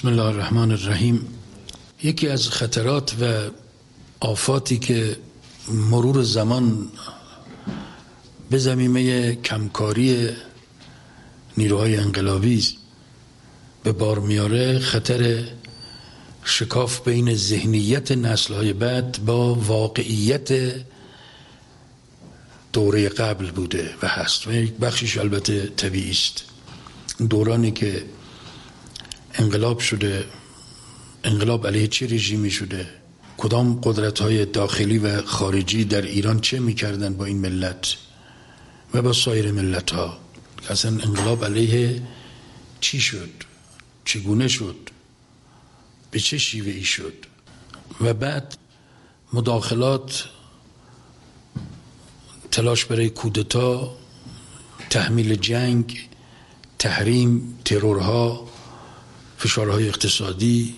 بسم الله الرحمن الرحیم یکی از خطرات و آفاتی که مرور زمان به زمینه کمکاری نیروهای انقلابی به بار میاره خطر شکاف بین ذهنیت نسلهای بعد با واقعیت دوره قبل بوده و هست. و یک بخشش البته طبیعی است. دورانی که انقلاب شده انقلاب علیه چه رژیمی شده؟ کدام قدرت های داخلی و خارجی در ایران چه می‌کردن با این ملت و با سایر ملت ها اصلا انقلاب علیه چی شد؟ چگونه شد؟ به چه شیوه ای شد؟ و بعد مداخلات تلاش برای کودتا تحمیل جنگ تحریم ترورها فشارهای اقتصادی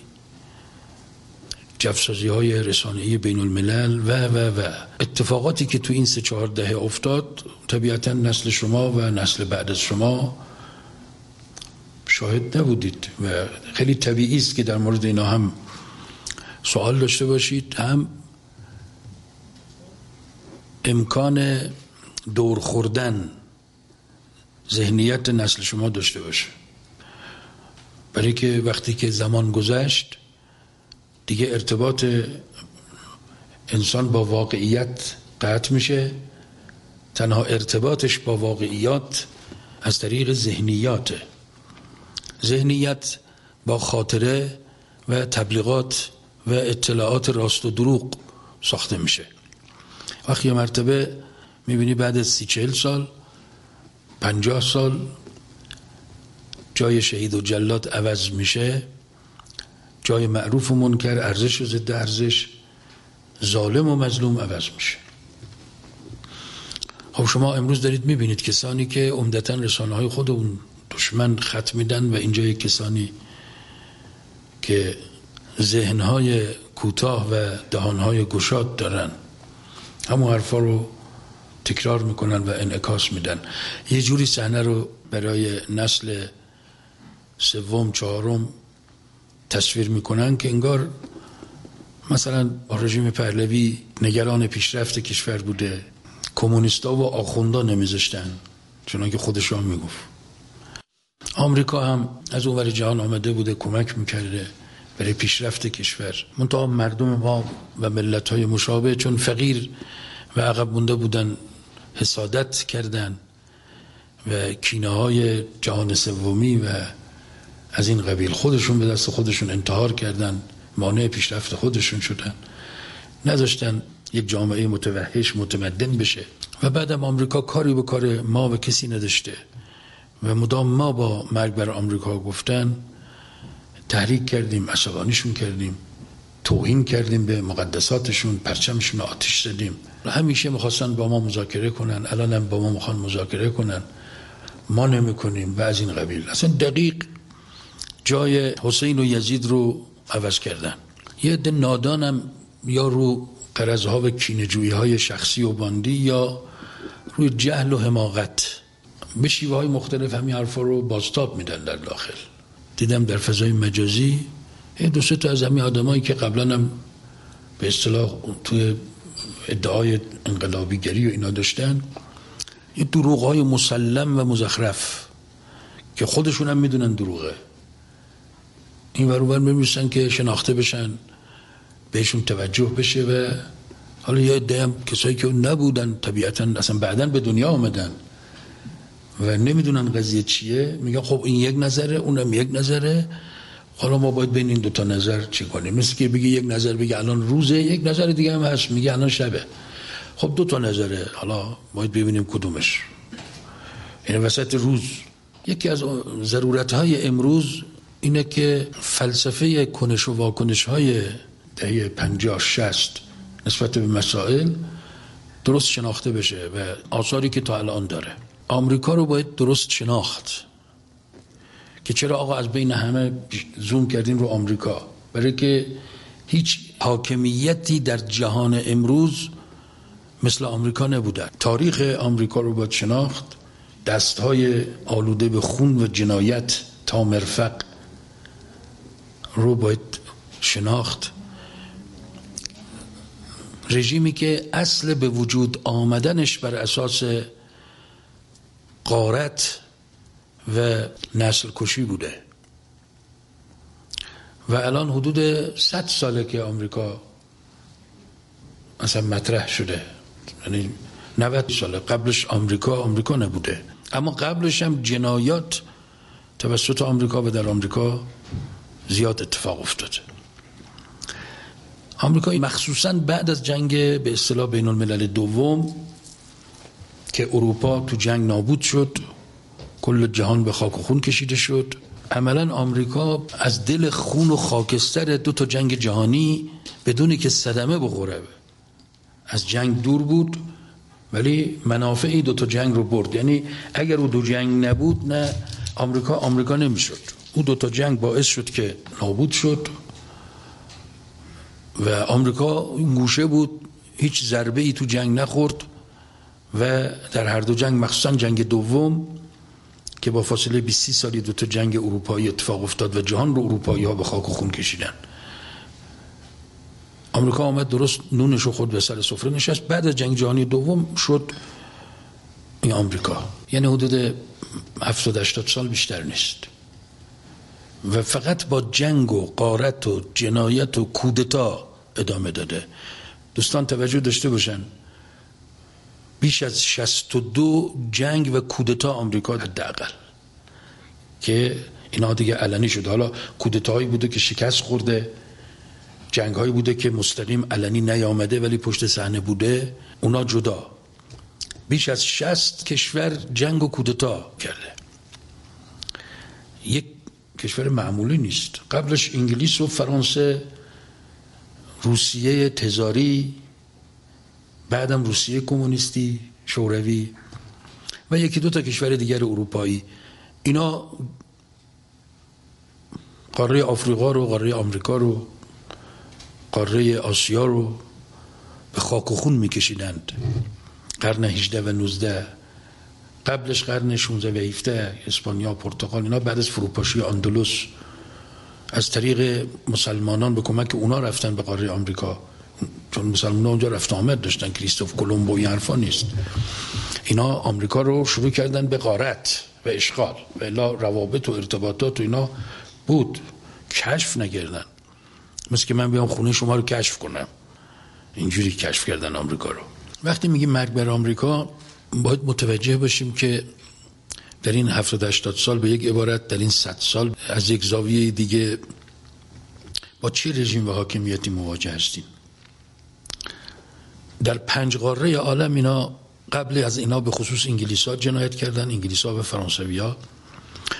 جفسازی های رسانه‌ای بین الملل و و و. اتفاقاتی که تو این سه چهار دهه افتاد طبیعتا نسل شما و نسل بعد از شما شاهد نبودید و خیلی طبیعی است که در مورد اینا هم سوال داشته باشید هم امکان دور خوردن ذهنیت نسل شما داشته باشه. برای که وقتی که زمان گذشت دیگه ارتباط انسان با واقعیت قطع میشه. تنها ارتباطش با واقعیات از طریق ذهنیاته. ذهنیت با خاطره و تبلیغات و اطلاعات راست و دروغ ساخته میشه. وقتی مرتبه می‌بینی بعد از سی چهل سال پنجاه سال جای شهید و جلاد عوض میشه جای معروف و منکر ارزش و ضد ارزش ظالم و مظلوم عوض میشه. خب شما امروز دارید می‌بینید کسانی که عمدتا رسانه های خود اون دشمن خط میدن و اینجا کسانی که ذهنهای کوتاه و دهانهای گشاد دارن. همون حرفا رو تکرار می‌کنن و انعکاس میدن. یه جوری صحنه رو برای نسل سوم چهارم تصویر می‌کنن که انگار مثلا رژیم پهلوی نگران پیشرفت کشور بوده. کمونیستا و آخوندا نمیذاشتن چنانکه خودشان می‌گفت. آمریکا هم از اون جهان آمده بوده کمک می‌کرده برای پیشرفت کشور. منتها مردم ما و ملت های مشابه چون فقیر و عقب مونده بودن حسادت کردن و کینه های جهان سومی و از این قبیل خودشون به دست خودشون انتحار کردن مانع پیشرفت خودشون شدن. نذاشتن یک جامعه متوحش متمدن بشه. و بعدم آمریکا کاری به کار ما و کسی نداشته. و مدام ما با مرگ بر آمریکا گفتن تحریک کردیم عصبانیشون کردیم توهین کردیم به مقدساتشون پرچمشون آتیش زدیم. همیشه می‌خواستن با ما مذاکره کنن الان هم با ما می‌خوان مذاکره کنن. ما نمی کنیم و از این قبیل. اصلا دقیق جای حسین و یزید رو عوض کردن. یه عده نادانم یا رو قرضها و کینجویی های شخصی و باندی یا روی جهل و حماقت. به شیوه های مختلف همین حرفا رو بازتاب میدن در داخل. دیدم در فضای مجازی دو سه تا از همین آدمایی که قبلا هم به اصطلاح توی ادعای انقلابیگری و اینا داشتن یه دروغ های مسلم و مزخرف که خودشون هم می‌دونن دروغه. این ور بمیرسن که شناخته بشن بهشون توجه بشه و حالا یه عده کسایی که نبودن طبیعتا اصلا بعدا به دنیا آمدن و نمی‌دونن قضیه چیه. میگن خب این یک نظره اونم یک نظره. حالا ما باید بین این دوتا نظر چی کنیم؟ مثل که بگی یک نظر بگی الان روزه یک نظر دیگه هم هست. میگه الان شبه. خب دو تا نظره. حالا باید ببینیم کدومش. این وسط روز. یکی از ضرورت های امروز اینه که فلسفه کنش و واکنش های دهه پنجاه شست نسبت به مسائل درست شناخته بشه و آثاری که تا الان داره. آمریکا رو باید درست شناخت که چرا آقا از بین همه زوم کردیم رو آمریکا؟ برای که هیچ حاکمیتی در جهان امروز مثل آمریکا نبوده. تاریخ آمریکا رو باید شناخت. دست های آلوده به خون و جنایت تا مرفق. رو باید شناخت. رژیمی که اصل به وجود آمدنش بر اساس قارت و نسل کشی بوده. و الان حدود 100 ساله که آمریکا اصلا مطرح شده. یعنی 90 ساله. قبلش آمریکا آمریکا نبوده. اما قبلش هم جنایات توسط آمریکا و در آمریکا زیاد اتفاق افتاده. آمریکا مخصوصا بعد از جنگ به اصطلاح بین الملل دوم که اروپا تو جنگ نابود شد کل جهان به خاک و خون کشیده شد. عملا آمریکا از دل خون و خاکستر دو تا جنگ جهانی بدونی که صدمه بخوره از جنگ دور بود ولی منافعی دو تا جنگ رو برد. یعنی اگر او دو جنگ نبود نه آمریکا آمریکا نمی‌شد. او دو تا جنگ باعث شد که نابود شد و آمریکا گوشه بود هیچ ضربه ای تو جنگ نخورد و در هر دو جنگ مخصوصا جنگ دوم که با فاصله 20 سالی دو تا جنگ اروپایی اتفاق افتاد و جهان رو اروپایی ها به خاک و خون کشیدن. آمریکا آمد درست نونش رو خود به سر سفره نشست. بعد از جنگ جهانی دوم شد این آمریکا. یعنی حدود 70 80 سال بیشتر نیست. و فقط با جنگ و قارت و جنایت و کودتا ادامه داده. دوستان توجه داشته باشن. بیش از 62 جنگ و کودتا آمریکا حداقل. که اینا دیگه علنی شده. حالا کودتاهایی بوده که شکست خورده. جنگ هایی بوده که مستقیم علنی نیامده ولی پشت صحنه بوده. اونا جدا. بیش از 60 کشور جنگ و کودتا کرده. یک کشور معمولی نیست. قبلش انگلیس و فرانسه روسیه تزاری بعدم روسیه کمونیستی شوروی و یکی دو تا کشور دیگر اروپایی. اینا قاره آفریقا رو قاره آمریکا رو قاره آسیا رو به خاک و خون میکشیدند. قرن 18 و 19 قبلش قرن 16 و 17 اسپانیا پرتغال اینا بعد از فروپاشی اندلس از طریق مسلمانان به کمک اونا رفتن به قاره آمریکا. چون مسلمان اونجا رفت آمد داشتن کریستوف کلمب و این حرفا نیست. اینا آمریکا رو شروع کردن به غارت و اشغال و الا روابط و ارتباطات و اینا بود. کشف نگردن مثل که من بیام خونه شما رو کشف کنم. اینجوری کشف کردن آمریکا رو. وقتی میگیم مرگ بر آمریکا باید متوجه باشیم که در این 70 80 سال به یک عبارت در این 100 سال از یک زاویه دیگه با چه رژیم و حاکمیتی مواجه هستیم؟ در پنج قاره عالم اینا قبل از اینا به خصوص انگلیس ها جنایت کردن انگلیس ها و فرانسوی ها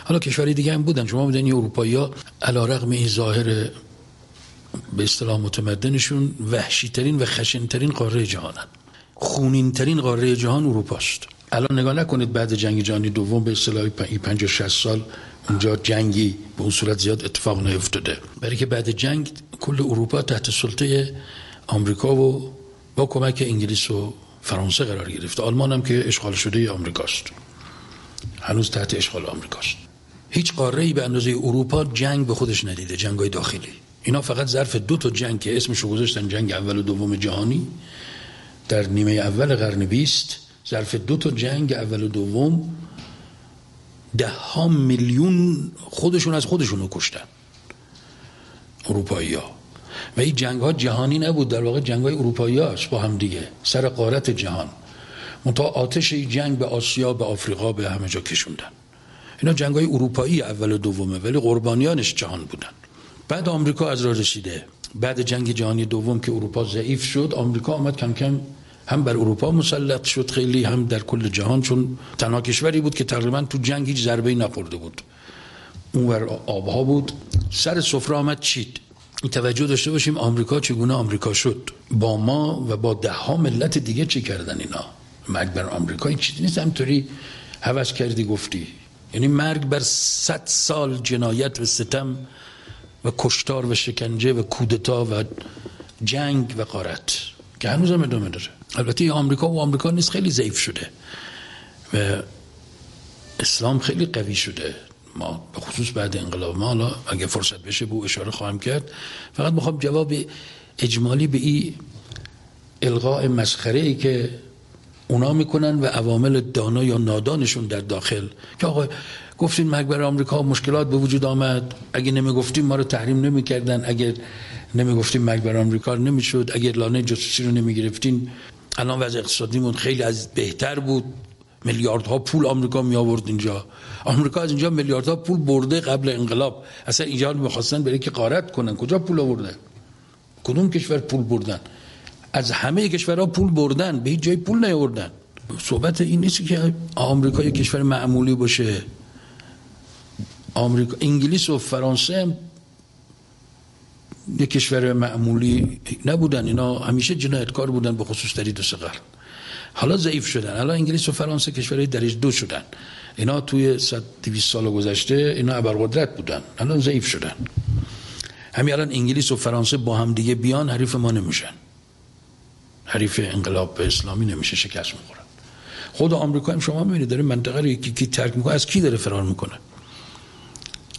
حالا کشوری دیگه هم بودن. شما بودن اروپایی ها علا رقم این ظاهر به اصطلاح متمدنشون وحشی ترین و خشن ترین قاره جهانن. خونین ترین قاره جهان اروپاست. الان نگاه نکنید بعد جنگ جهانی دوم به اصطلاح 50 60 سال اونجا جنگی به اون صورت زیاد اتفاق نیفتاده. برای که بعد جنگ کل اروپا تحت سلطه آمریکا و با کمک انگلیس و فرانسه قرار گرفت. آلمان هم که اشغال شده آمریکاست. هنوز تحت اشغال آمریکاست. هیچ قاره ای به اندازه اروپا جنگ به خودش ندیده جنگ های داخلی. اینا فقط ظرف دو تا جنگ که اسمشو گذاشتن جنگ اول و دوم جهانی. در نیمه اول قرن بیست ظرف دو تا جنگ اول و دوم ده ها میلیون خودشون از خودشون رو کشتن. اروپایی ها و این جنگ ها جهانی نبود در واقع جنگ های اروپایی هاست با هم دیگه سر قارت جهان. منتها آتش این جنگ به آسیا به آفریقا به همه جا کشوندن. اینا جنگ های اروپایی اول و دومه ولی قربانیانش جهان بودن. بعد آمریکا از راه رسیده. بعد جنگ جهانی دوم که اروپا ضعیف شد آمریکا آمد کم کم هم بر اروپا مسلط شد خیلی هم در کل جهان چون تنها کشوری بود که تقریبا تو جنگ هیچ ضربه ای نخورده بود. اونور آبها بود. سر سفره آمد چید. توجه داشته باشیم آمریکا چگونه آمریکا شد. با ما و با ده ها ملت دیگه چه کردن اینا؟ مرگ بر آمریکا این چیزی نیست. همطوری حوض کردی گفتی. یعنی مرگ بر صد سال جنایت و ستم و کشتار و شکنجه و کودتا و جنگ و قارت که هنوز هم ادامه داره. البته آمریکا و آمریکا نیست خیلی ضعیف شده و اسلام خیلی قوی شده. ما به خصوص بعد انقلاب ما حالا اگه فرصت بشه به اشاره خواهم کرد. فقط می‌خوام جواب اجمالی به این القاء مسخره ای که اونا می‌کنن و عوامل دانا یا نادانشون در داخل. که آقا گفتین مرگ آمریکا مشکلات به وجود آمد. اگه نمی‌گفتیم ما رو تحریم نمی‌کردن. اگه نمی‌گفتیم مرگ آمریکا نمی‌شد. اگه لانه جاسوسی رو نمی‌گرفتین. الان وضع اقتصادیمون خیلی از بهتر بود. میلیاردها پول آمریکا می آورد اینجا. آمریکا از اینجا میلیاردها پول برده قبل انقلاب. اصلا اینجا می‌خواستن بره که قارت کنن. کجا پول آوردن؟ کدوم کشور پول بردن؟ از همه کشورها پول بردن. به هیچ جای پول نیاوردن. صحبت این نیست که آمریکا یک کشور معمولی باشه. آمریکا انگلیس و فرانسه یک کشور معمولی نبودن. اینا همیشه جنایتکار بودن به خصوص در دو قرن. حالا ضعیف شدن. حالا انگلیس و فرانسه کشورهای درجه دو شدن. اینا توی 100 200 سال گذشته اینا ابرقدرت بودن. الان ضعیف شدن. همین الان انگلیس و فرانسه با هم دیگه بیان حریف ما نمیشن. حریف انقلاب اسلامی نمیشه شکست می‌خورن. خود آمریکا هم شما می‌بینید داره منطقه رو یکی کی ترک می‌کنه. از کی داره فرار می‌کنه؟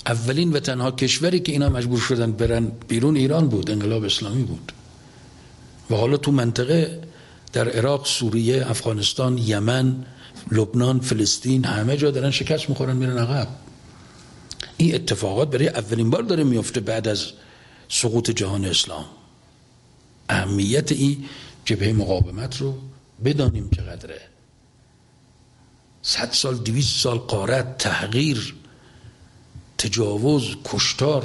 اولین و تنها کشوری که اینا مجبور شدن برن بیرون ایران بود انقلاب اسلامی بود. و حالا تو منطقه در عراق سوریه افغانستان یمن لبنان فلسطین همه جا دارن شکست می‌خورن میرن عقب. این اتفاقات برای اولین بار داره میفته بعد از سقوط جهان اسلام. اهمیت این جبهه مقاومت رو بدانیم چقدره. صد سال دویست سال قارت تحقیر تجاوز کشتار.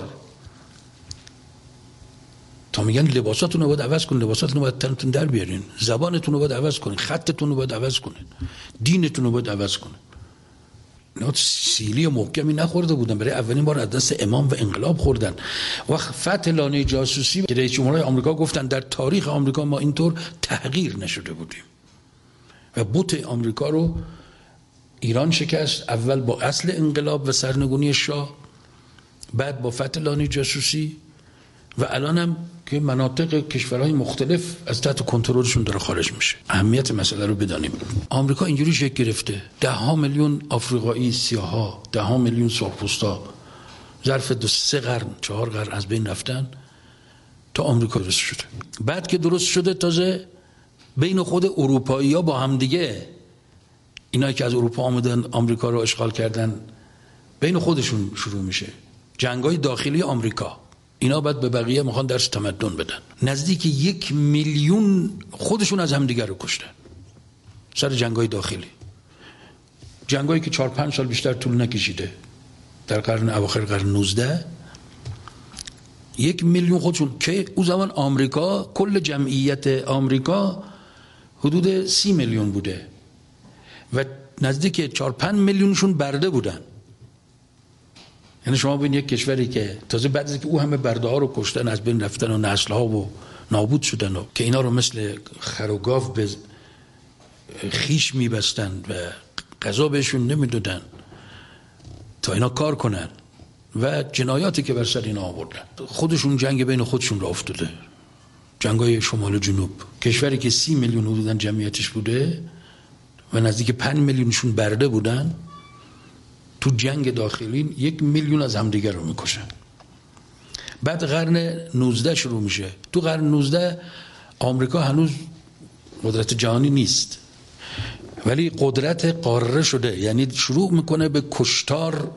تا میگن لباساتون رو باید عوض کنین لباساتون رو باید تنتون در بیارین. زبانتون رو باید عوض کنین خطتون رو باید عوض کنین. دینتون رو باید عوض کنین. اینا سیلی و محکمی نخورده بودن. برای اولین بار از دست امام و انقلاب خوردن. وقت فتح لانه جاسوسی که رئیس جمهورهای آمریکا گفتن در تاریخ آمریکا ما اینطور تغییر نشده بودیم. و بوت آمریکا رو ایران شکست اول با اصل انقلاب و سرنگونی شاه. بعد با فتح لانه جاسوسی و الان هم که مناطق کشورهای مختلف از تحت کنترلشون داره خارج میشه. اهمیت مسئله رو بدانیم. آمریکا اینجوری شکل گرفته. ده ها میلیون آفریقایی سیاها ده ها میلیون سرخپوستا ظرف دو سه قرن چهار قرن از بین رفتن تا آمریکا درست شده. بعد که درست شده تازه بین خود اروپایی ها با هم دیگه اینایی که از اروپا آمدن آمریکا رو اشغال کردن بین خودشون شروع میشه. جنگای داخلی آمریکا. اینا باید به بقیه می‌خوان درس تمدن بدن. نزدیک یک میلیون خودشون از همدیگر رو کشتن. سر جنگای داخلی. جنگایی که چهار پنج سال بیشتر طول نکشیده. در قرن اواخر قرن 19 یک میلیون خودشون که او زمان آمریکا کل جمعیت آمریکا حدود سی میلیون بوده. و نزدیک چهار پنج میلیونشون برده بودن. یعنی شما ببین یک کشوری که تازه بعد از که او همه برده ها رو کشتن از بین رفتن و نسل ها و نابود شدن و که اینا رو مثل خروگاف به خیش میبستن و غذا بهشون نمی‌دادن تا اینا کار کنن و جنایاتی که بر سر اینا آوردن. خودشون جنگ بین خودشون را افتاده. جنگای شمال و جنوب. کشوری که سی میلیون حدودا جمعیتش بوده و نزدیک پنج میلیونشون برده بودن. تو جنگ داخلی یک میلیون از همدیگر رو می‌کشن. بعد قرن 19 شروع میشه. تو قرن 19 آمریکا هنوز قدرت جهانی نیست. ولی قدرت قاره شده. یعنی شروع می‌کنه به کشتار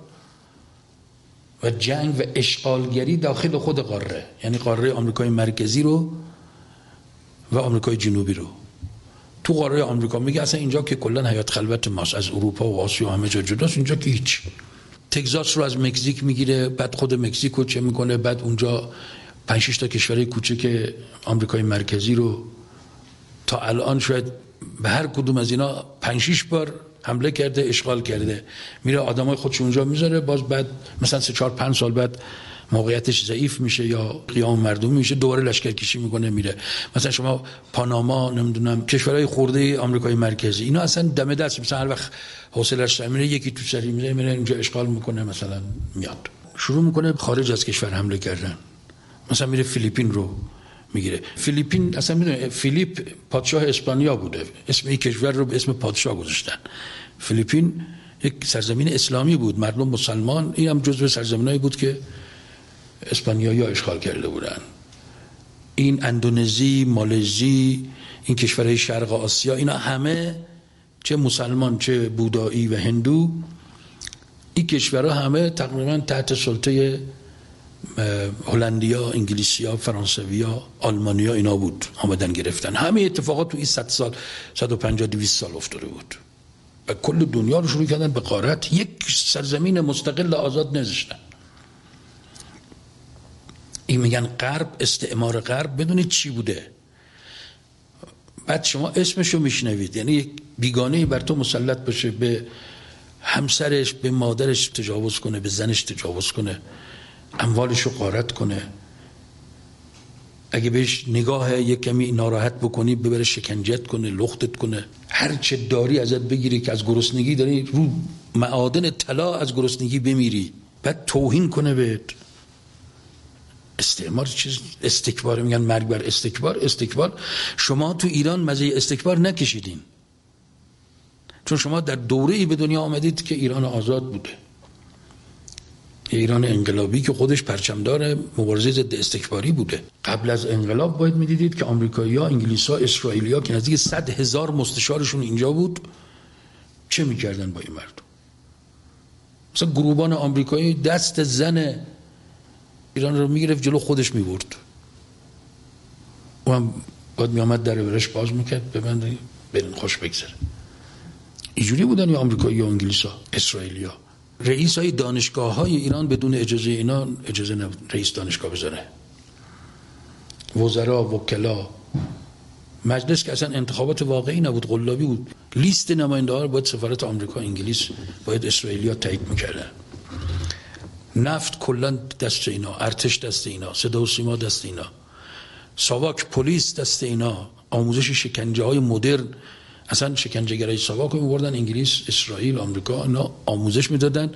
و جنگ و اشغالگری داخل خود قاره. یعنی قاره آمریکای مرکزی رو و آمریکای جنوبی رو. تو قاره آمریکا میگه اصلا اینجا که کلا حیات خلوت ماست از اروپا و آسیا همه جا جداست اینجا که هیچ. تگزاس رو از مکزیک می‌گیره بعد خود مکزیک رو چه می‌کنه بعد اونجا 5 تا کشور کوچک آمریکای مرکزی رو تا الان شاید به هر کدوم از اینا 5 بار حمله کرده اشغال کرده. میره آدمای خودش اونجا می‌ذاره باز بعد مثلا 3 4 5 سال بعد موقعیتش ضعیف میشه یا قیام مردم میشه دوباره لشکرکشی می‌کنه میره. مثلا شما پاناما نمی‌دونم کشورهای خورده آمریکای مرکزی اینا اصلا دم دست مثلا هر وقت حوصله‌اش میره یکی تو سری میره میره اینجا اشغال می‌کنه مثلا میاد. شروع می‌کنه خارج از کشور حمله کردن. مثلا میره فیلیپین رو می‌گیره. فیلیپین اصلا می‌دونه فیلیپ پادشاه اسپانیا بوده. اسم این کشور رو به اسم پادشاه گذاشتن. فیلیپین یک سرزمین اسلامی بود. مردم مسلمان این هم جزو سرزمینایی بود که اسپانیایی اشغال کرده بودن. این اندونزی مالزی این کشورهای شرق آسیا اینا همه چه مسلمان چه بودایی و هندو این کشورها همه تقریبا تحت سلطه هلندیا انگلیسیا فرانسویا آلمانیا اینا بود آمدن گرفتن. همه اتفاقات تو این 100 سال 150 200 سال افتاده بود. و کل دنیا رو شروع کردن به قارت. یک سرزمین مستقل آزاد نذاشتن این میگن غرب استعمار غرب. بدونید چی بوده؟ بعد شما اسمشو میشنوید. یعنی یک بیگانه بر تو مسلط باشه به همسرش به مادرش تجاوز کنه به زنش تجاوز کنه اموالش رو قارت کنه. اگه بهش نگاه یک کمی ناراحت بکنی ببره شکنجت کنه لختت کنه. هر چه داری ازت بگیری که از گرسنگی داری رو معادن طلا از گرسنگی بمیری. بعد توهین کنه بهت. استعمار چیز؟ استکبار میگن مرگ بر استکبار. استکبار شما تو ایران مزه استکبار نکشیدین. چون شما در دوره ای به دنیا آمدید که ایران آزاد بوده. ایران انقلابی که خودش پرچمدار مبارزه ضد استکباری بوده. قبل از انقلاب باید می‌دیدید که آمریکایی ها انگلیس ها اسرائیلی ها که نزدیک صد هزار مستشارشون اینجا بود چه می‌کردن با این مردم؟ مثلا گروبان آمریکایی دست زن ایران رو می‌گرفت جلو خودش می‌برد. و هم باید میامد در برش باز می‌کرد ببنده برین خوش بگذره. اینجوری بودن یا آمریکایی و انگلیس ها رئیس های دانشگاه های ایران بدون اجازه اینا اجازه نبود رئیس دانشگاه بزنه. وزرا وکلا. مجلس که اصلا انتخابات واقعی نبود قلابی بود. لیست نماینده ها رو باید سفارت آمریکا انگلیس باید اسرائیلیا تایید می‌کردن. نفت کلا دست اینا ارتش دست اینا صدا و سیما دست اینا. ساواک پلیس دست اینا. آموزش شکنجه های مدرن. اصلا شکنجهگرای ساواک رو میبردن انگلیس اسرائیل آمریکا اینا آموزش می‌دادن.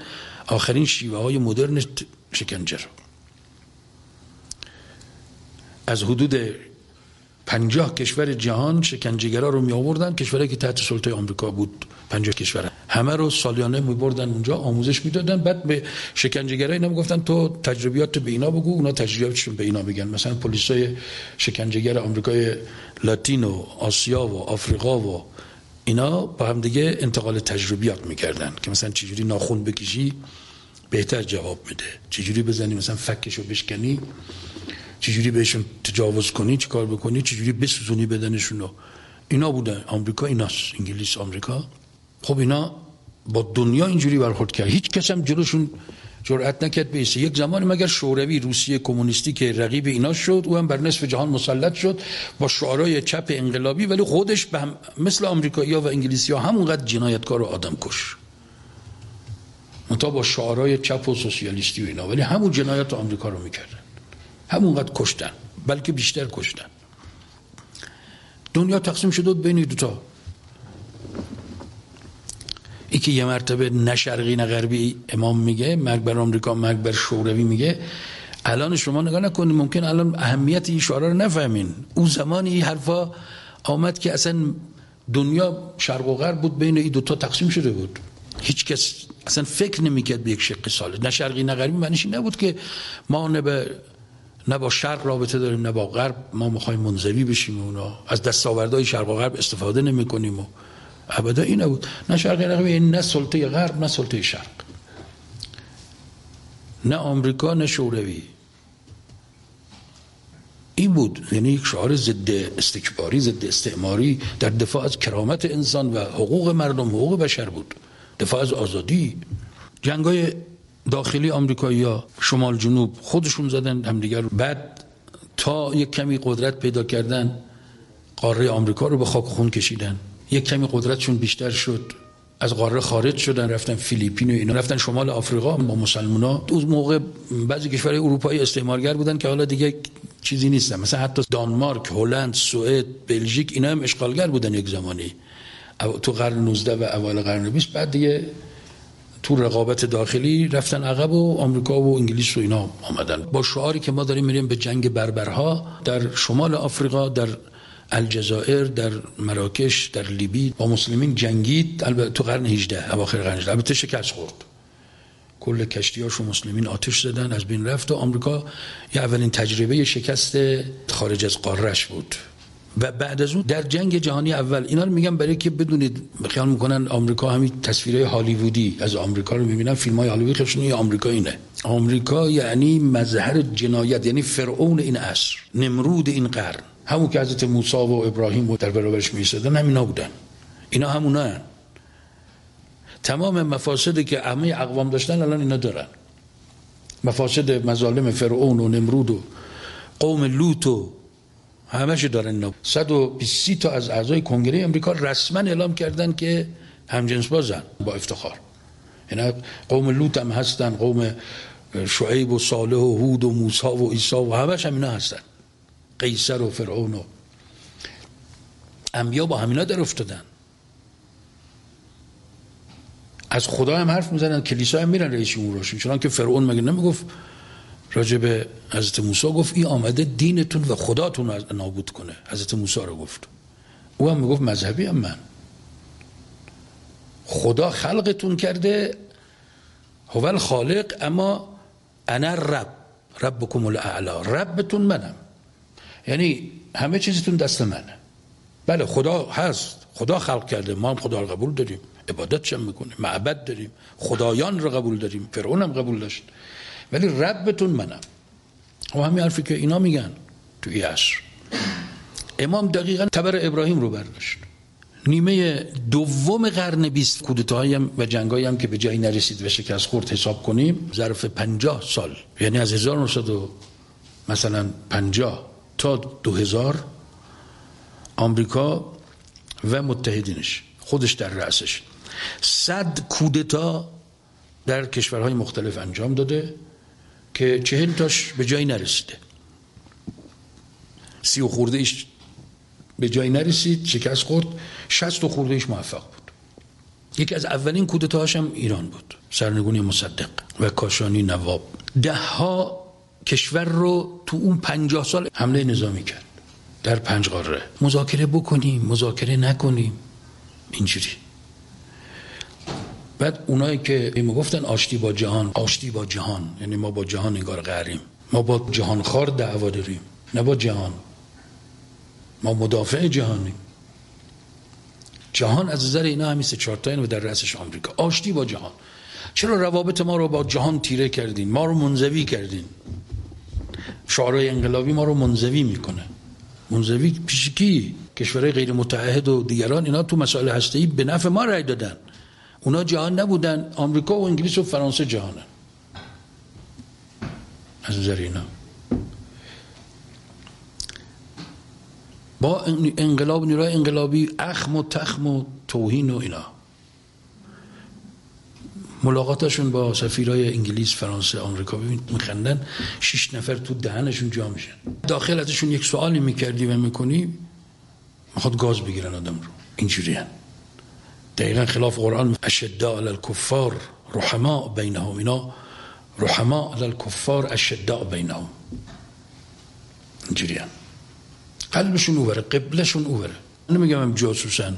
آخرین شیوه های مدرن شکنجه رو. از حدود پنجاه کشور جهان شکنجهگرا رو می آوردن کشوری که تحت سلطه آمریکا بود. پنجاه کشور. همه رو سالیانه می بردن اونجا آموزش می‌دادن. بعد به شکنجهگرا اینا گفتن تو تجربیات به اینا بگو اونا تجربیاتشون به اینا بگن. مثلا پلیسای شکنجهگر آمریکای لاتین و آسیا و آفریقا و اینا با هم دیگه انتقال تجربیات می‌کردن که مثلا چجوری ناخون بکشی بهتر جواب میده. چجوری بزنی مثلا فکشو بشکنی. چجوری بهشون تجاوز کنی چی کار بکنی چجوری بسوزونی بدنشون اینا بودن. آمریکا ایناست. انگلیس آمریکا. خب اینا با دنیا اینجوری برخورد کرد. هیچ کس هم جلوشون جرأت نکرد بیسته یک زمانی مگر شوروی روسیه کمونیستی که رقیب اینا شد او هم بر نصف جهان مسلط شد با شعارهای چپ انقلابی ولی خودش به مثل آمریکایی‌ها و انگلیسی ها همونقدر جنایتکار و آدم کش. با شعارهای چپ و سوسیالیستی و اینا. ولی همون جنایت آمریکا رو می‌کردن همونقدر کشتن بلکه بیشتر کشتن. دنیا تقسیم شده بین دوتا. ای که یه مرتبه نه شرقی نه غربی امام میگه مرگ بر آمریکا مرگ بر شوروی میگه. الان شما نگاه نکنید ممکن الان اهمیت این شعارا رو نفهمین. او زمانی این حرفا آمد که اصلا دنیا شرق و غرب بود بین این دوتا تقسیم شده بود. هیچ کس اصلا فکر نمی‌کرد به یک شق ساله نه شرقی نه غربی معنیش نبود که ما نه به نه با شرق رابطه داریم نه با غرب. ما می‌خوایم منزوی بشیم اونا. از دستاوردهای شرق و غرب استفاده نمی کنیم و ابدا این نبود. نه شرق غربی نه سلطه غرب نه سلطه شرق. نه آمریکا نه شوروی. این بود. یعنی یک شعار ضد استکباری ضد استعماری در دفاع از کرامت انسان و حقوق مردم حقوق بشر بود. دفاع از آزادی. جنگای داخلی آمریکایی شمال جنوب خودشون زدن همدیگر بعد تا یک کمی قدرت پیدا کردن قاره آمریکا رو به خاک خون کشیدن. یک کمی قدرتشون بیشتر شد از قاره خارج شدن رفتن فیلیپین و اینا. رفتن شمال آفریقا با مسلمونا. اون موقع بعضی کشورهای اروپایی استعمارگر بودن که حالا دیگه چیزی نیستن. مثلا حتی دانمارک هلند سوئد بلژیک اینا هم اشغالگر بودن یک زمانی. تو قرن 19 و اول قرن 20 بعد دیگه تو رقابت داخلی رفتن عقب و آمریکا و انگلیس و اینا آمدن. با شعاری که ما داریم میریم به جنگ بربرها در شمال آفریقا در الجزایر در مراکش در لیبی. با مسلمین جنگید البته تو قرن 18 اواخر قرن 18 البته شکست خورد. کل کشتیاشو مسلمین آتش زدن از بین رفت و آمریکا یه اولین تجربه شکست خارج از قارش بود. و بعد از اون در جنگ جهانی اول اینا رو میگم برای که بدونید خیال می‌کنن آمریکا همین تصویرهای هالیوودی از آمریکا رو می‌بینن فیلم های هالیوودی خیلیشون یه آمریکا اینه. آمریکا یعنی مظهر جنایت یعنی فرعون این عصر نمرود این قرن. همون که حضرت موسی و ابراهیم در برابرش میسادن همینا بودن. اینا همونا هن. تمام مفاسدی که همه اقوام داشتن الان اینا دارن. مفاسد مظالم فرعون و نمرود و قوم لوط و همش دارن اینا 120 تا از اعضای کنگره امریکا رسما اعلام کردن که همجنس بازن با افتخار. اینا قوم لوط هم هستن قوم شعیب و صالح و هود و موسی و عیسی و همش هم اینا هستن. قیصر و فرعون و انبیا با همینا در افتادن. از خدا هم حرف می‌زنن کلیسا هم میرن رئیس جمهورشون چون که فرعون مگه نمی‌گفت راجع به حضرت موسی گفت این آمده دینتون و خداتون رو نابود کنه. حضرت موسی رو گفت. او هم می‌گفت مذهبی هم من. خدا خلقتون کرده هو خالق اما انا رب ربکم الاعلا ربتون منم. یعنی همه چیزتون دست منه. بله خدا هست. خدا خلق کرده. ما هم خدا رو قبول داریم. عبادت چم می‌کنه؟ معبد داریم. خدایان رو قبول داریم. فرعون هم قبول داشت. ولی ربتون منم. و همین حرفی که اینا میگن تو این عصر. امام دقیقا تبر ابراهیم رو برداشت. نیمه دوم قرن بیست کودتاهایی و جنگایی هم که به جایی نرسید و شکست خورد حساب کنیم ظرف پنجاه سال. یعنی از 1900 مثلا پنجاه تا دو هزار آمریکا و متحدینش. خودش در رأسش. صد کودتا در کشورهای مختلف انجام داده. که چهل تاش به جایی نرسیده. سی و خورده ایش به جایی نرسید شکست خورد شست و خورده ایش موفق بود. یکی از اولین کودتاهاش هم ایران بود سرنگونی مصدق و کاشانی نواب. ده ها کشور رو تو اون پنجاه سال حمله نظامی کرد. در پنج قاره. مذاکره بکنیم مذاکره نکنیم. اینجوری. بعد اونایی که گفتن آشتی با جهان آشتی با جهان. یعنی ما با جهان انگار قهریم. ما با جهان خار دعوا داریم. نه با جهان. ما مدافع جهانیم. جهان از نظر اینا همی سه چهار و در رأسش آمریکا. آشتی با جهان. چرا روابط ما رو با جهان تیره کردین؟ ما رو منزوی کردین. شعارهای انقلابی ما رو منزوی می‌کنه. منزوی پیش کی؟ کشورهای غیر متحد و دیگران اینا تو مسائل هسته‌ای به نفع ما رای دادن. اونا جهان نبودن. آمریکا و انگلیس و فرانسه جهانن. از نظر اینا. با انقلاب نیروی انقلابی اخم و تخم و توهین و اینا. ملاقاتشون با سفیرای انگلیس فرانسه آمریکا. ببین میخندن شش نفر تو دهنشون جا میشن. داخل ازشون یک سوالی می‌کردی و می‌کنی می‌خواد گاز بگیرن آدم رو. اینجوری. دقیقا خلاف قرآن اشداء علی الكفار رحماء بینهم اینا رحماء علی الكفار اشداء بینهم. اینجوری. قلبشون اوبره قبلشون اوبره نمیگم هم جاسوسن.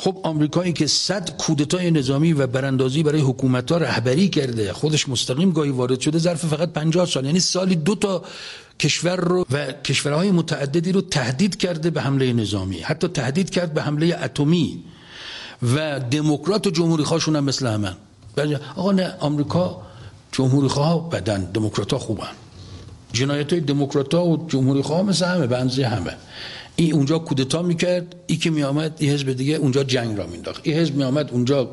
خب آمریکایی که صد کودتای نظامی و براندازی برای حکومت ها رهبری کرده خودش مستقیم گاهی وارد شده ظرف فقط 50 سال یعنی سالی دو تا کشور رو و کشورهای متعددی رو تهدید کرده به حمله نظامی حتی تهدید کرد به حمله اتمی. و دموکرات و جمهوری خواهشون هم مثل همن آقا نه آمریکا جمهوری خواه بدن دموکرات ها خوبن. جنایت های دموکرات ها و جمهوری خواه مثل همه بنزی همه. این اونجا کودتا می‌کرد ای که میآمد این حزب دیگه اونجا جنگ را مینداخت این حزب میآمد اونجا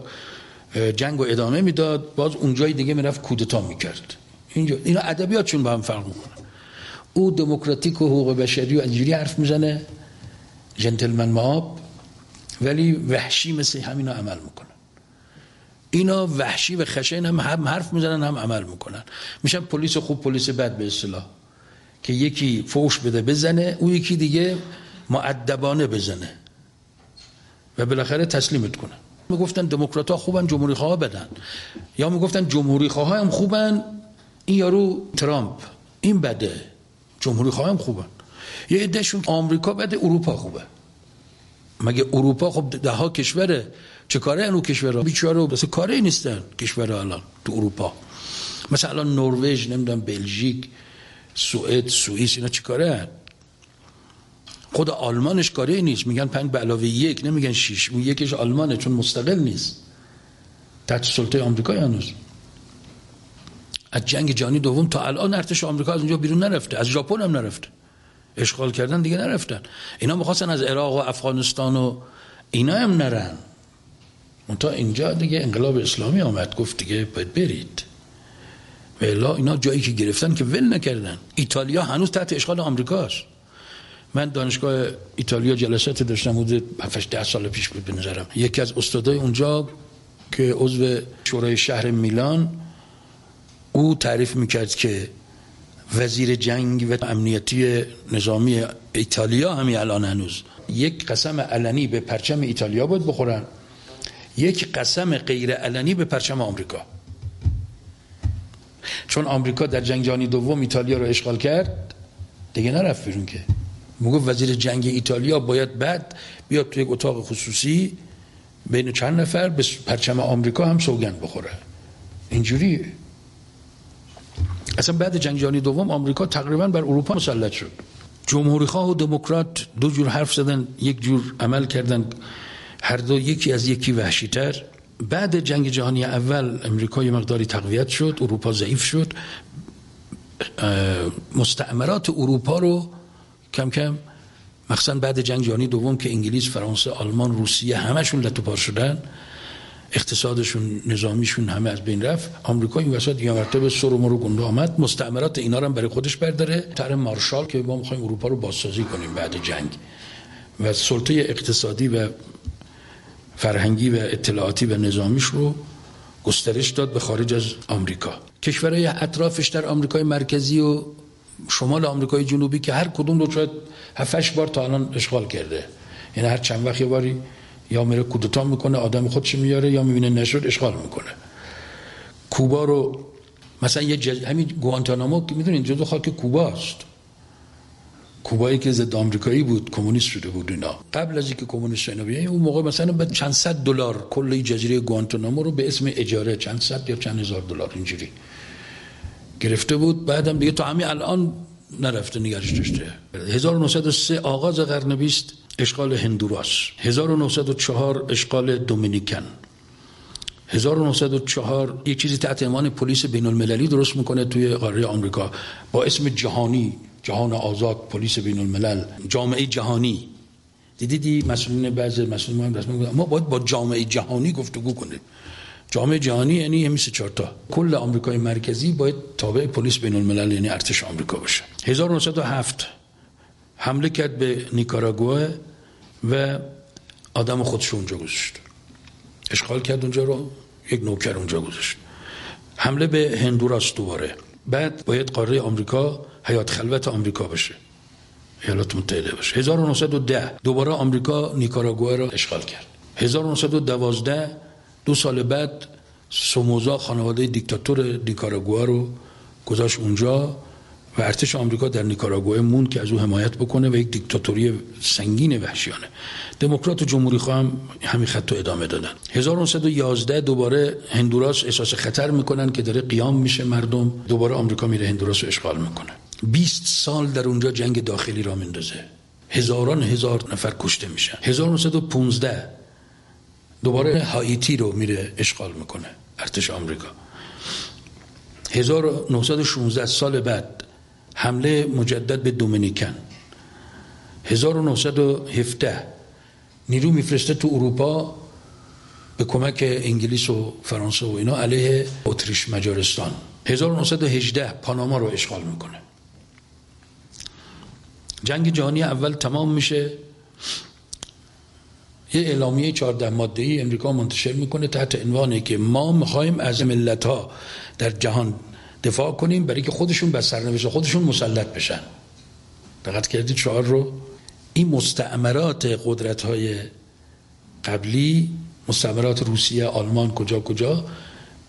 جنگ و ادامه می‌داد باز اونجای دیگه می‌رفت کودتا می‌کرد. اینجا اینا ادبیاتشون با هم فرق می‌کنه. او دموکراتیک و حقوق بشری و اینجوری حرف می‌زنه جنتلمن ماب ولی وحشی مثل همینا عمل می‌کنن. اینا وحشی و خشن هم, هم حرف می‌زنن هم عمل می‌کنن. میشن پلیس خوب پلیس بد به اصطلاح که یکی فوش بده بزنه او یکی دیگه معدبانه بزنه. و بالاخره تسلیمت کنه. می‌گفتن دموکرات ها خوبن جمهوری خواه بدن. یا می‌گفتن جمهوری خواه هم خوبن این یارو ترامپ این بده. جمهوری خواه هم خوبن. یه عدهشون آمریکا بعد اروپا خوبه. مگه اروپا خب ده ها کشوره. چه کاره اینو کشورها بیچاره بس کاری نیستن کشور الان تو اروپا. مثلا الان نروژ نمی‌دونم بلژیک سوئد سوئیس اینا چیکاره خود آلمانش کاری نیست. میگن پنج به علاوه یک نمیگن شیش. اون یکیش آلمانه چون مستقل نیست. تحت سلطه آمریکا هنوز. از جنگ جهانی دوم تا الان ارتش آمریکا از اونجا بیرون نرفته. از ژاپن هم نرفته. اشغال کردن دیگه نرفتن. اینا می‌خواستن از عراق و افغانستان و اینا هم نرن. تا اینجا دیگه انقلاب اسلامی آمد گفت دیگه باید برید. و اینا جایی که گرفتن که ول نکردن. ایتالیا هنوز تحت اشغال آمریکاست. من دانشگاه ایتالیا جلسات داشتم حدود 7 ده سال پیش بود به نظرم. یکی از استادای اونجا که عضو شورای شهر میلان او تعریف می‌کرد که وزیر جنگ و امنیتی نظامی ایتالیا همین الان هنوز. یک قسم علنی به پرچم ایتالیا بود بخورن. یک قسم غیر علنی به پرچم آمریکا. چون آمریکا در جنگ جهانی دوم ایتالیا رو اشغال کرد دیگه نرفت بیرون که. میگه وزیر جنگ ایتالیا باید بعد بیاد تو یک اتاق خصوصی بین چند نفر به پرچم آمریکا هم سوگند بخوره. اینجوری اصلا بعد جنگ جهانی دوم آمریکا تقریبا بر اروپا مسلط شد. جمهوری خواه و دموکرات دو جور حرف زدن یک جور عمل کردن هر دو یکی از یکی وحشیتر. بعد جنگ جهانی اول امریکا یه مقداری تقویت شد اروپا ضعیف شد. مستعمرات اروپا رو کم کم مخصوصا بعد جنگ جهانی دوم که انگلیس فرانسه آلمان روسیه همشون لتوپار شدن. اقتصادشون نظامیشون همه از بین رفت. آمریکا این وسط یه مرتبه سر و مرو گنده آمد. مستعمرات اینا هم برای خودش برداره. تر مارشال که ما می‌خوایم اروپا رو بازسازی کنیم بعد جنگ. و سلطه اقتصادی و فرهنگی و اطلاعاتی و نظامیش رو گسترش داد به خارج از آمریکا. کشورهای اطرافش در آمریکای مرکزی و شمال آمریکای جنوبی که هر کدوم رو شاید هفتش بار تا الان اشغال کرده. یعنی هر چند وقت یه باری یا میره کودتا می‌کنه آدم خودش میاره؟ یا می‌بینه نشد اشغال می‌کنه. کوبا رو مثلا یه جز... همین گوانتانامو که می‌دونین جزو خاک کوباست کوبایی که ضد آمریکایی بود کمونیست شده بود اینا. قبل از اینکه کمونیست اینا بیان اون موقع مثلا به چند صد دلار کل جزیره گوانتانامو رو به اسم اجاره چند صد یا چند هزار دلار اینجوری گرفته بود. بعدم دیگه تا همین الان نرفته نگرش داشته. 1903 آغاز قرن 20 اشغال هندوراس. 1904 اشغال دومینیکن. 1904 یه چیزی تحت عنوان پلیس بین المللی درست می‌کنه توی قاره آمریکا. با اسم جهانی جهان آزاد پلیس بین الملل جامعه جهانی. دیدی مسئولین بعض مسئولین ما ما باید با جامعه جهانی گفتگو کنیم. جامعه جهانی یعنی همین سه تا. کل آمریکای مرکزی باید تابع پلیس بین الملل یعنی ارتش آمریکا باشه. 1907 حمله کرد به نیکاراگوه و آدم خودش اونجا گذاشت. اشغال کرد اونجا رو یک نوکر اونجا گذاشت. حمله به هندوراس دوباره. بعد باید قاره آمریکا حیات خلوت آمریکا بشه ایالات متحده باشه. 1910 دوباره آمریکا نیکاراگوه رو اشغال کرد. 1912 دو سال بعد سوموزا خانواده دیکتاتور نیکاراگوه رو گذاشت اونجا. و ارتش آمریکا در نیکاراگوه موند که از او حمایت بکنه و یک دیکتاتوری سنگین وحشیانه. دموکرات و جمهوری خواهم همین خط رو ادامه دادن. 1911 دوباره هندوراس احساس خطر می‌کنن که داره قیام میشه مردم. دوباره آمریکا میره هندوراس رو اشغال می‌کنه. 20 سال در اونجا جنگ داخلی را مندازه هزاران هزار نفر کشته میشن. 1915 دوباره هایتی رو میره اشغال می‌کنه ارتش آمریکا. 1916 سال بعد حمله مجدد به دومینیکن. 1917 نیرو میفرسته تو اروپا به کمک انگلیس و فرانسه و اینا علیه اتریش مجارستان. 1918 پاناما رو اشغال می‌کنه. جنگ جهانی اول تمام میشه. یه اعلامیه 14 ماده ای امریکا منتشر می‌کنه تحت عنوانی که ما می‌خوایم از ملت ها در جهان دفاع کنیم برای که خودشون به سرنوشت خودشون مسلط بشن. دقت کردید شعار رو این مستعمرات قدرت های قبلی مستعمرات روسیه آلمان کجا کجا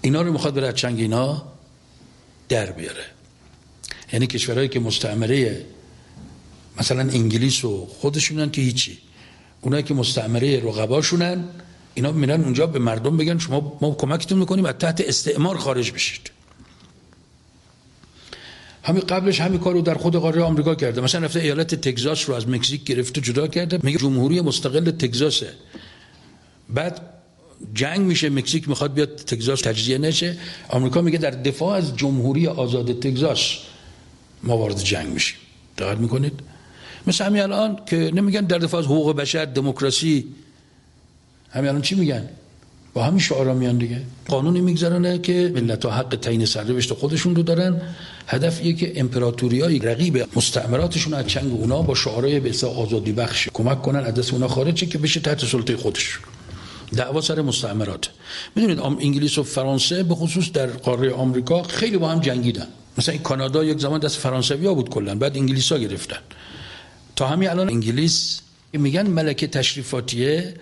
اینا رو می‌خواد بره چنگ اینا در بیاره. یعنی کشورهایی که مستعمره مثلا انگلیس و خودشونن که هیچی. اونایی که مستعمره رقباشونن اینا میرن اونجا به مردم بگن شما ما کمکتون می‌کنیم از تحت استعمار خارج بشید. همین قبلش همین کارو در خود قاره آمریکا کرده. مثلا رفته ایالت تگزاس رو از مکزیک گرفته جدا کرده میگه جمهوری مستقل تگزاسه. بعد جنگ میشه مکزیک می‌خواد بیاد تگزاس تجزیه نشه. آمریکا میگه در دفاع از جمهوری آزاد تگزاس ما وارد جنگ میشیم. دقت می‌کنید؟ مثل همین الان که نمیگن در دفاع از حقوق بشر دموکراسی. همین الان چی میگن؟ با همین شعارا میان دیگه. قانونی میگذرانه که ملت ها حق تعیین سرنوشت خودشون رو دارن. هدف اینه که امپراتوریای رقیب مستعمراتشون از چنگ اونا با شعارهای به آزادی بخش کمک کنن از دست اونا خارج که بشه تحت سلطه خودش. دعوا سر مستعمرات. می‌دونید انگلیس و فرانسه به خصوص در قاره آمریکا خیلی با هم جنگیدن. مثلا این کانادا یک زمان دست فرانسویا بود کلا بعد انگلیسا گرفتن. تا همین الان انگلیس میگن ملکه تشریفاتیه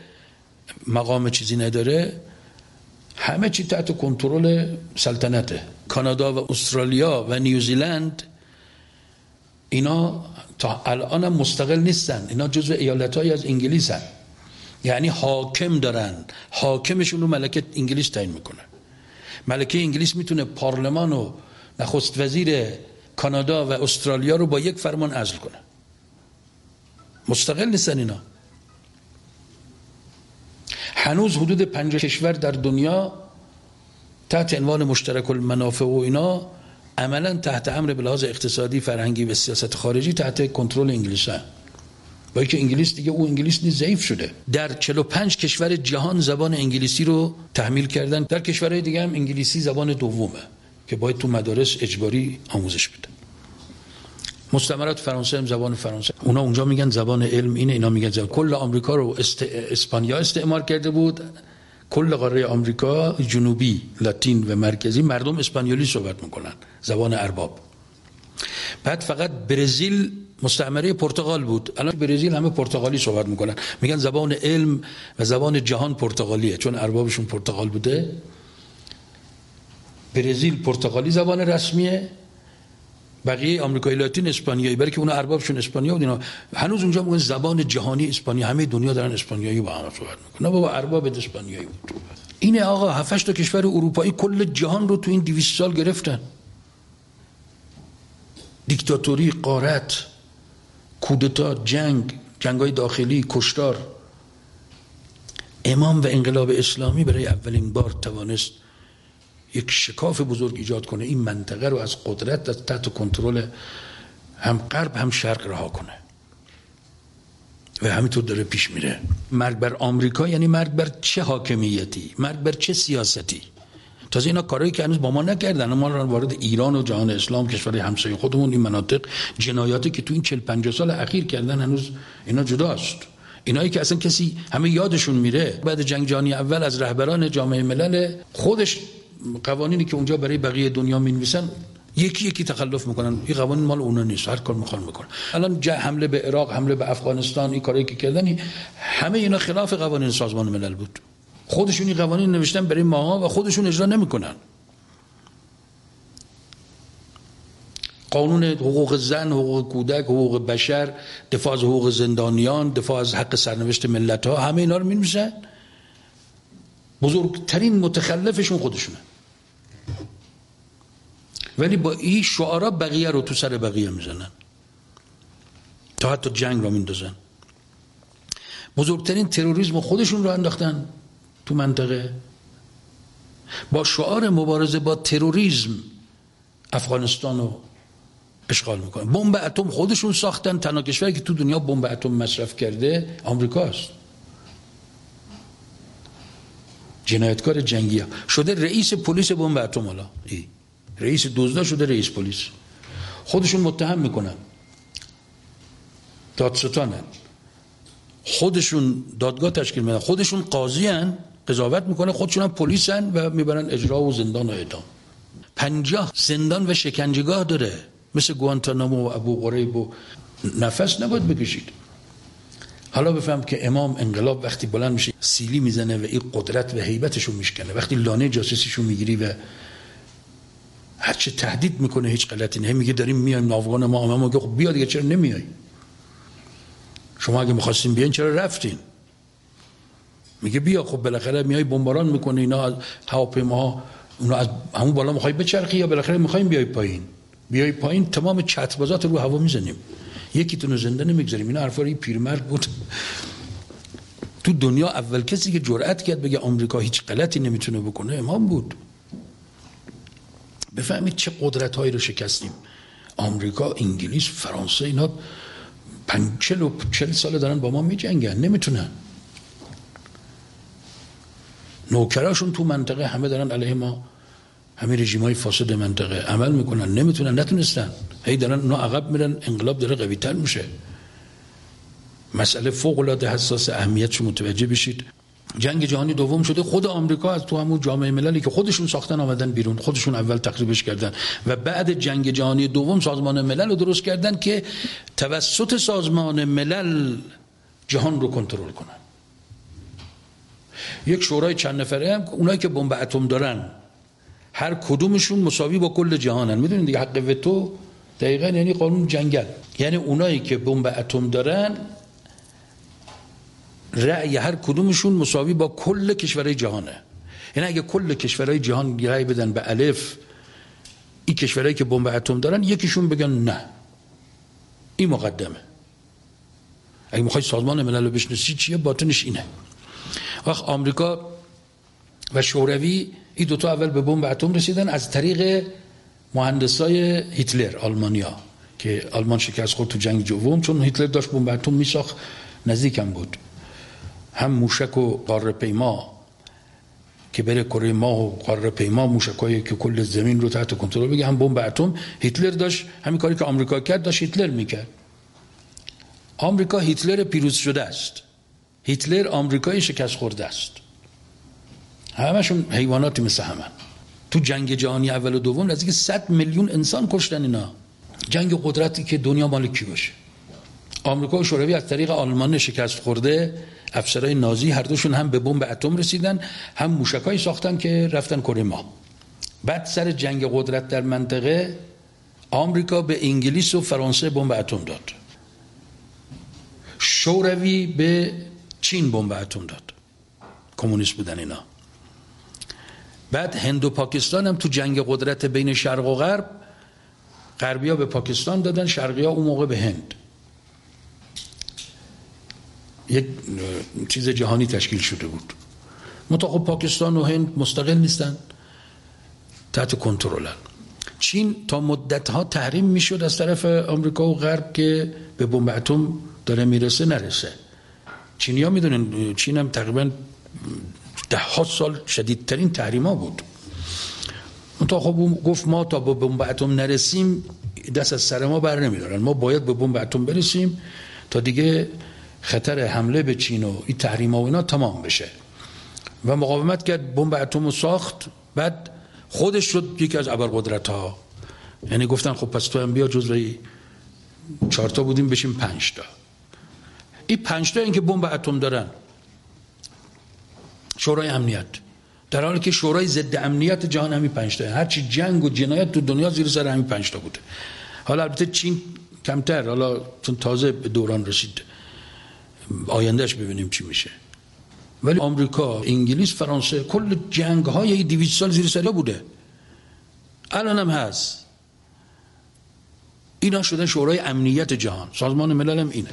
مقام چیزی نداره همه چی تحت کنترل سلطنته. کانادا و استرالیا و نیوزیلند اینا تا الان مستقل نیستن. اینا جزو ایالت های از انگلیس هن. یعنی حاکم دارن. حاکمشون رو ملکه انگلیس تعیین می‌کنه. ملکه انگلیس می‌تونه پارلمان و نخست وزیر کانادا و استرالیا رو با یک فرمان عزل کنه. مستقل نیستن اینا. هنوز حدود پنج کشور در دنیا تحت عنوان مشترک المنافع و اینا عملا تحت امر به لحاظ اقتصادی فرهنگی و سیاست خارجی تحت کنترل انگلیس هست با که انگلیس دیگه او انگلیس نیز ضعیف شده. در 45 کشور جهان زبان انگلیسی رو تحمیل کردن. در کشورهای دیگه هم انگلیسی زبان دومه که باید تو مدارس اجباری آموزش بده مستمرات فرانسه هم زبان فرانسه. اونا اونجا میگن زبان علم اینه اینا میگن زبان. کل آمریکا رو است... اسپانیا استعمار کرده بود. کل قاره آمریکا جنوبی لاتین و مرکزی مردم اسپانیولی صحبت می‌کنن. زبان ارباب. بعد فقط برزیل مستعمره پرتغال بود. الان برزیل همه پرتغالی صحبت می‌کنن. میگن زبان علم و زبان جهان پرتغالیه چون اربابشون پرتغال بوده. برزیل پرتغالی زبان رسمیه. بقیه آمریکای لاتین اسپانیایی برای که اون اربابشون اسپانیا بود اینا. هنوز اونجا میگن زبان جهانی اسپانیا همه دنیا دارن اسپانیایی با هم صحبت می‌کنن. بابا ارباب اسپانیایی بود. این آقا 7 تا کشور اروپایی کل جهان رو تو این 200 سال گرفتن. دیکتاتوری قارت کودتا جنگ جنگای داخلی کشتار. امام و انقلاب اسلامی برای اولین بار توانست یک شکاف بزرگ ایجاد کنه. این منطقه رو از قدرت از تحت کنترل هم غرب هم شرق رها کنه. و همینطور داره پیش میره. مرگ بر آمریکا یعنی مرگ بر چه حاکمیتی؟ مرگ بر چه سیاستی؟ تازه اینا کارهایی که هنوز با ما نکردن. ما وارد ایران و جهان اسلام کشور همسایه خودمون این مناطق جنایاتی که تو این 40 50 سال اخیر کردن هنوز اینا جداست. اینایی که اصلا کسی همه یادشون میره. بعد جنگ جهانی اول از رهبران جامعه ملل خودش قوانینی که اونجا برای بقیه دنیا می‌نویسن یکی یکی تخلف می‌کنن. این قوانین مال اونا نیست. هر کار می‌خوان می‌کنن الان حمله به عراق حمله به افغانستان این کاری که کردن همه اینا خلاف قوانین سازمان ملل بود. خودشون این قوانین نوشتن برای ماها و خودشون اجرا نمی‌کنن. قانون حقوق زن، حقوق کودک، حقوق بشر، دفاع از حقوق زندانیان، دفاع از حق سرنوشت ملت ها همه اینا رو می بزرگترین متخلفشون خودشونه. ولی با این شعارا بقیه رو تو سر بقیه می‌زنن. تا حتی جنگ رو میندازن. بزرگترین تروریسم خودشون رو انداختن تو منطقه. با شعار مبارزه با تروریسم افغانستان رو اشغال می‌کنن. بمب اتم خودشون ساختن تنها کشوری که تو دنیا بمب اتم مصرف کرده آمریکاست. جنایتکار جنگی ها شده رئیس پلیس بمب اتم حالا. رئیس دزدا شده رئیس پلیس. خودشون متهم می‌کنن. دادستانن. خودشون دادگاه تشکیل میدن. خودشون قاضی هن قضاوت می‌کنه خودشون هم پلیسن و می‌برن اجرا و زندان و اعدام. پنجاه زندان و شکنجگاه داره. مثل گوانتانامو و ابو غریب و نفس نباید بکشید. حالا بفهم که امام انقلاب وقتی بلند میشه سیلی می‌زنه و این قدرت و حیبتشو میشکنه. وقتی لانه جاسوسیشو می‌گیری و هرچه تهدید می‌کنه هیچ غلطی نه. میگه داریم میایم افغان ما ما خب بیا دیگه چرا نمیای؟ شما اگه می‌خواستین بیاین چرا رفتین؟ میگه بیا خب بالاخره میای بمباران می‌کنه اینا از هواپیماها اونا از همون بالا می‌خوای بچرخی یا بالاخره می‌خوایم بیای پایین؟ بیای پایین تمام چتربازات رو هوا می‌زنیم. یکی تونو زنده نمی‌گذاریم. اینا حرفا پیرمرد بود. تو دنیا اول کسی که جرأت کرد بگه آمریکا هیچ غلطی نمی‌تونه بکنه امام بود. بفهمید چه قدرت هایی رو شکستیم. آمریکا انگلیس فرانسه اینا پنچل و چل سال دارن با ما میجنگن نمی‌تونن. نوکراشون تو منطقه همه دارن علیه ما. همه رژیم های فاسد منطقه. عمل می‌کنن نمی‌تونن نتونستن. هی دارن اونا عقب میرن انقلاب داره قوی تر میشه. مسئله فوق العاده حساس اهمیت شما متوجه بشید. جنگ جهانی دوم شده. خود آمریکا از تو همون جامعه مللی که خودشون ساختن آمدن بیرون خودشون اول تقریبش کردن و بعد جنگ جهانی دوم سازمان ملل رو درست کردن که توسط سازمان ملل جهان رو کنترل کنن. یک شورای چند نفره هم اونایی که بمب اتم دارن هر کدومشون مساوی با کل جهانن. می‌دونید دیگه حق وتو دقیقا یعنی قانون جنگل. یعنی اونایی که بمب اتم دارن رأی هر کدومشون مساوی با کل کشورهای جهانه. یعنی اگه کل کشورهای جهان رأی بدن به الف این کشورهایی که بمب اتم دارن یکیشون بگن نه. این مقدمه. اگه می‌خوای سازمان ملل رو بشناسی چیه؟ باطنش اینه. وقت آمریکا و شوروی این دوتا اول به بمب اتم رسیدن از طریق مهندسای هیتلر آلمانیا که آلمان شکست خورد تو جنگ جوم چون هیتلر داشت بمب اتم میساخت نزدیکم بود. هم موشک و قاره پیما که بره کره ماه و قاره پیما موشکایی که کل زمین رو تحت کنترل بگه هم بمب اتم. هیتلر داشت همین کاری که آمریکا کرد داشت هیتلر می‌کرد. آمریکا هیتلر پیروز شده است. هیتلر آمریکای شکست خورده است. همشون حیواناتی مثل همه. تو جنگ جهانی اول و دوم نزدیک 100 میلیون انسان کشتن اینا. جنگ قدرتی که دنیا مال کی باشه؟ آمریکا و شوروی از طریق آلمان شکست خورده. افسرهای نازی هر دوشون هم به بمب اتم رسیدن هم موشکایی ساختن که رفتن کره ما بعد سر جنگ قدرت در منطقه آمریکا به انگلیس و فرانسه بمب اتم داد. شوروی به چین بمب اتم داد. کمونیست بودن اینا. بعد هند و پاکستان هم تو جنگ قدرت بین شرق و غرب غربیا به پاکستان دادن شرقیا اون موقع به هند. یک چیز جهانی تشکیل شده بود. خب پاکستان و هند مستقل نیستن. تحت کنترلن چین تا مدت ها تحریم می‌شد از طرف آمریکا و غرب که به بمب اتم داره می‌رسه نرسه. ها می‌دونن چین هم تقریبا ده ها سال شدیدترین تحریم ها بود. تا خب گفت ما تا به بمب اتم نرسیم دست از سر ما بر نمیدارن. ما باید به بمب اتم برسیم تا دیگه خطر حمله به چین و این تحریم و اینا تمام بشه. و مقاومت کرد بمب اتم ساخت. بعد خودش شد یکی از ابرقدرت ها یعنی گفتن خب پس تو هم بیا جزوی چهار تا بودیم بشیم پنج تا. این پنج تا این که بمب اتم دارن. شورای امنیت. در حالی که شورای ضد امنیت جهان همین پنج تا. هرچی جنگ و جنایت تو دنیا زیر سر همین پنج تا بوده. حالا البته چین کمتر. حالا چون تازه به دوران رسید. آیندهش ببینیم چی میشه. ولی آمریکا انگلیس فرانسه کل جنگ های 200 سال زیر سر بوده. الان هم هست. اینا شدن شورای امنیت جهان. سازمان ملل هم اینه.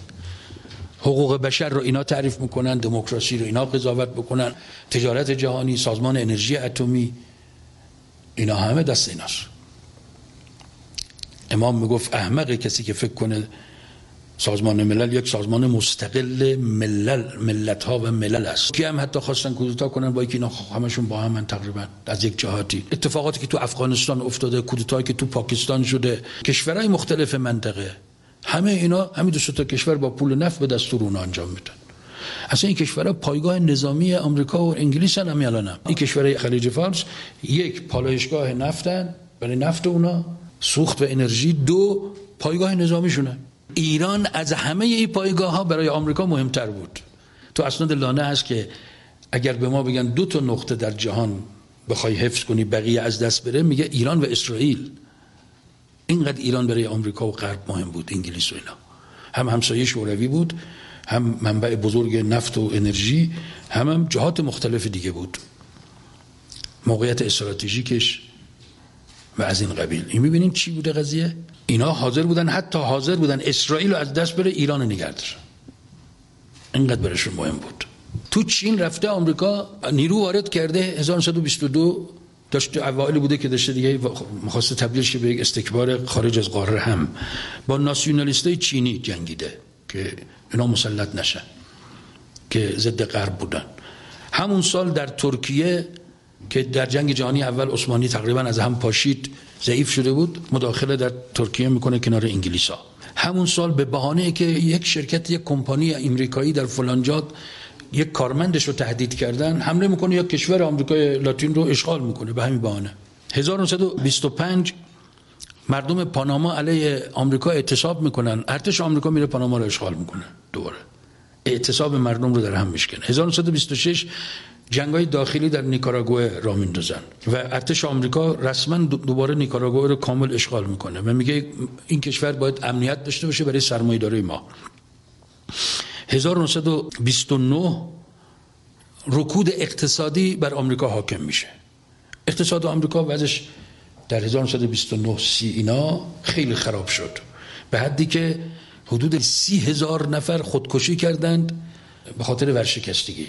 حقوق بشر رو اینا تعریف می‌کنن دموکراسی رو اینا قضاوت بکنن تجارت جهانی سازمان انرژی اتمی. اینا همه دست ایناست. امام می‌گفت احمق کسی که فکر کنه سازمان ملل یک سازمان مستقل ملل ملت ها و ملل است. کی هم حتی خواستن کودتا کنن با اینا همشون با هم تقریبا از یک جهاتی. اتفاقاتی که تو افغانستان افتاده کودتایی که تو پاکستان شده کشورهای مختلف منطقه همه اینا همین دو تا کشور با پول نفت به دستور اون انجام میدن. اصلا این کشورها پایگاه نظامی آمریکا و انگلیس هم هم. این کشورهای خلیج فارس یک پالایشگاه نفتن برای نفت اونا سوخت و انرژی دو پایگاه نظامیشونه. ایران از همه این پایگاه ها برای آمریکا مهمتر بود. تو اسناد لانه هست که اگر به ما بگن دو تا نقطه در جهان بخوای حفظ کنی بقیه از دست بره میگه ایران و اسرائیل. اینقدر ایران برای آمریکا و غرب مهم بود انگلیس و اینا. هم همسایه شوروی بود هم منبع بزرگ نفت و انرژی هم, هم جهات مختلف دیگه بود. موقعیت استراتژیکش و از این قبیل. این می‌بینیم چی بوده قضیه؟ اینا حاضر بودن حتی حاضر بودن اسرائیل از دست بره ایران نگه اینقدر برشون مهم بود. تو چین رفته آمریکا نیرو وارد کرده 1922 داشت اوایل بوده که داشته دیگه می‌خواسته تبدیل شه به یک استکبار خارج از قاره هم. با ناسیونالیستای چینی جنگیده که اینا مسلط نشن که ضد غرب بودن. همون سال در ترکیه که در جنگ جهانی اول عثمانی تقریبا از هم پاشید ضعیف شده بود مداخله در ترکیه می‌کنه کنار انگلیسا همون سال به بهانه که یک شرکت یک کمپانی امریکایی در فلانجاد یک کارمندش رو تهدید کردن حمله می‌کنه یا کشور آمریکای لاتین رو اشغال می‌کنه به همین بهانه. 1925 مردم پاناما علیه آمریکا اعتصاب می‌کنن. ارتش آمریکا میره پاناما رو اشغال می‌کنه دوباره. اعتصاب مردم رو در هم میشکنه. 1926 جنگای داخلی در نیکاراگوه را میندازن و ارتش آمریکا رسما دوباره نیکاراگوه رو کامل اشغال می‌کنه و میگه این کشور باید امنیت داشته باشه برای سرمایه‌داری ما. 1929 رکود اقتصادی بر آمریکا حاکم میشه. اقتصاد آمریکا وضعش در 1929 سی اینا خیلی خراب شد. به حدی که حدود سی هزار نفر خودکشی کردند به خاطر ورشکستگی.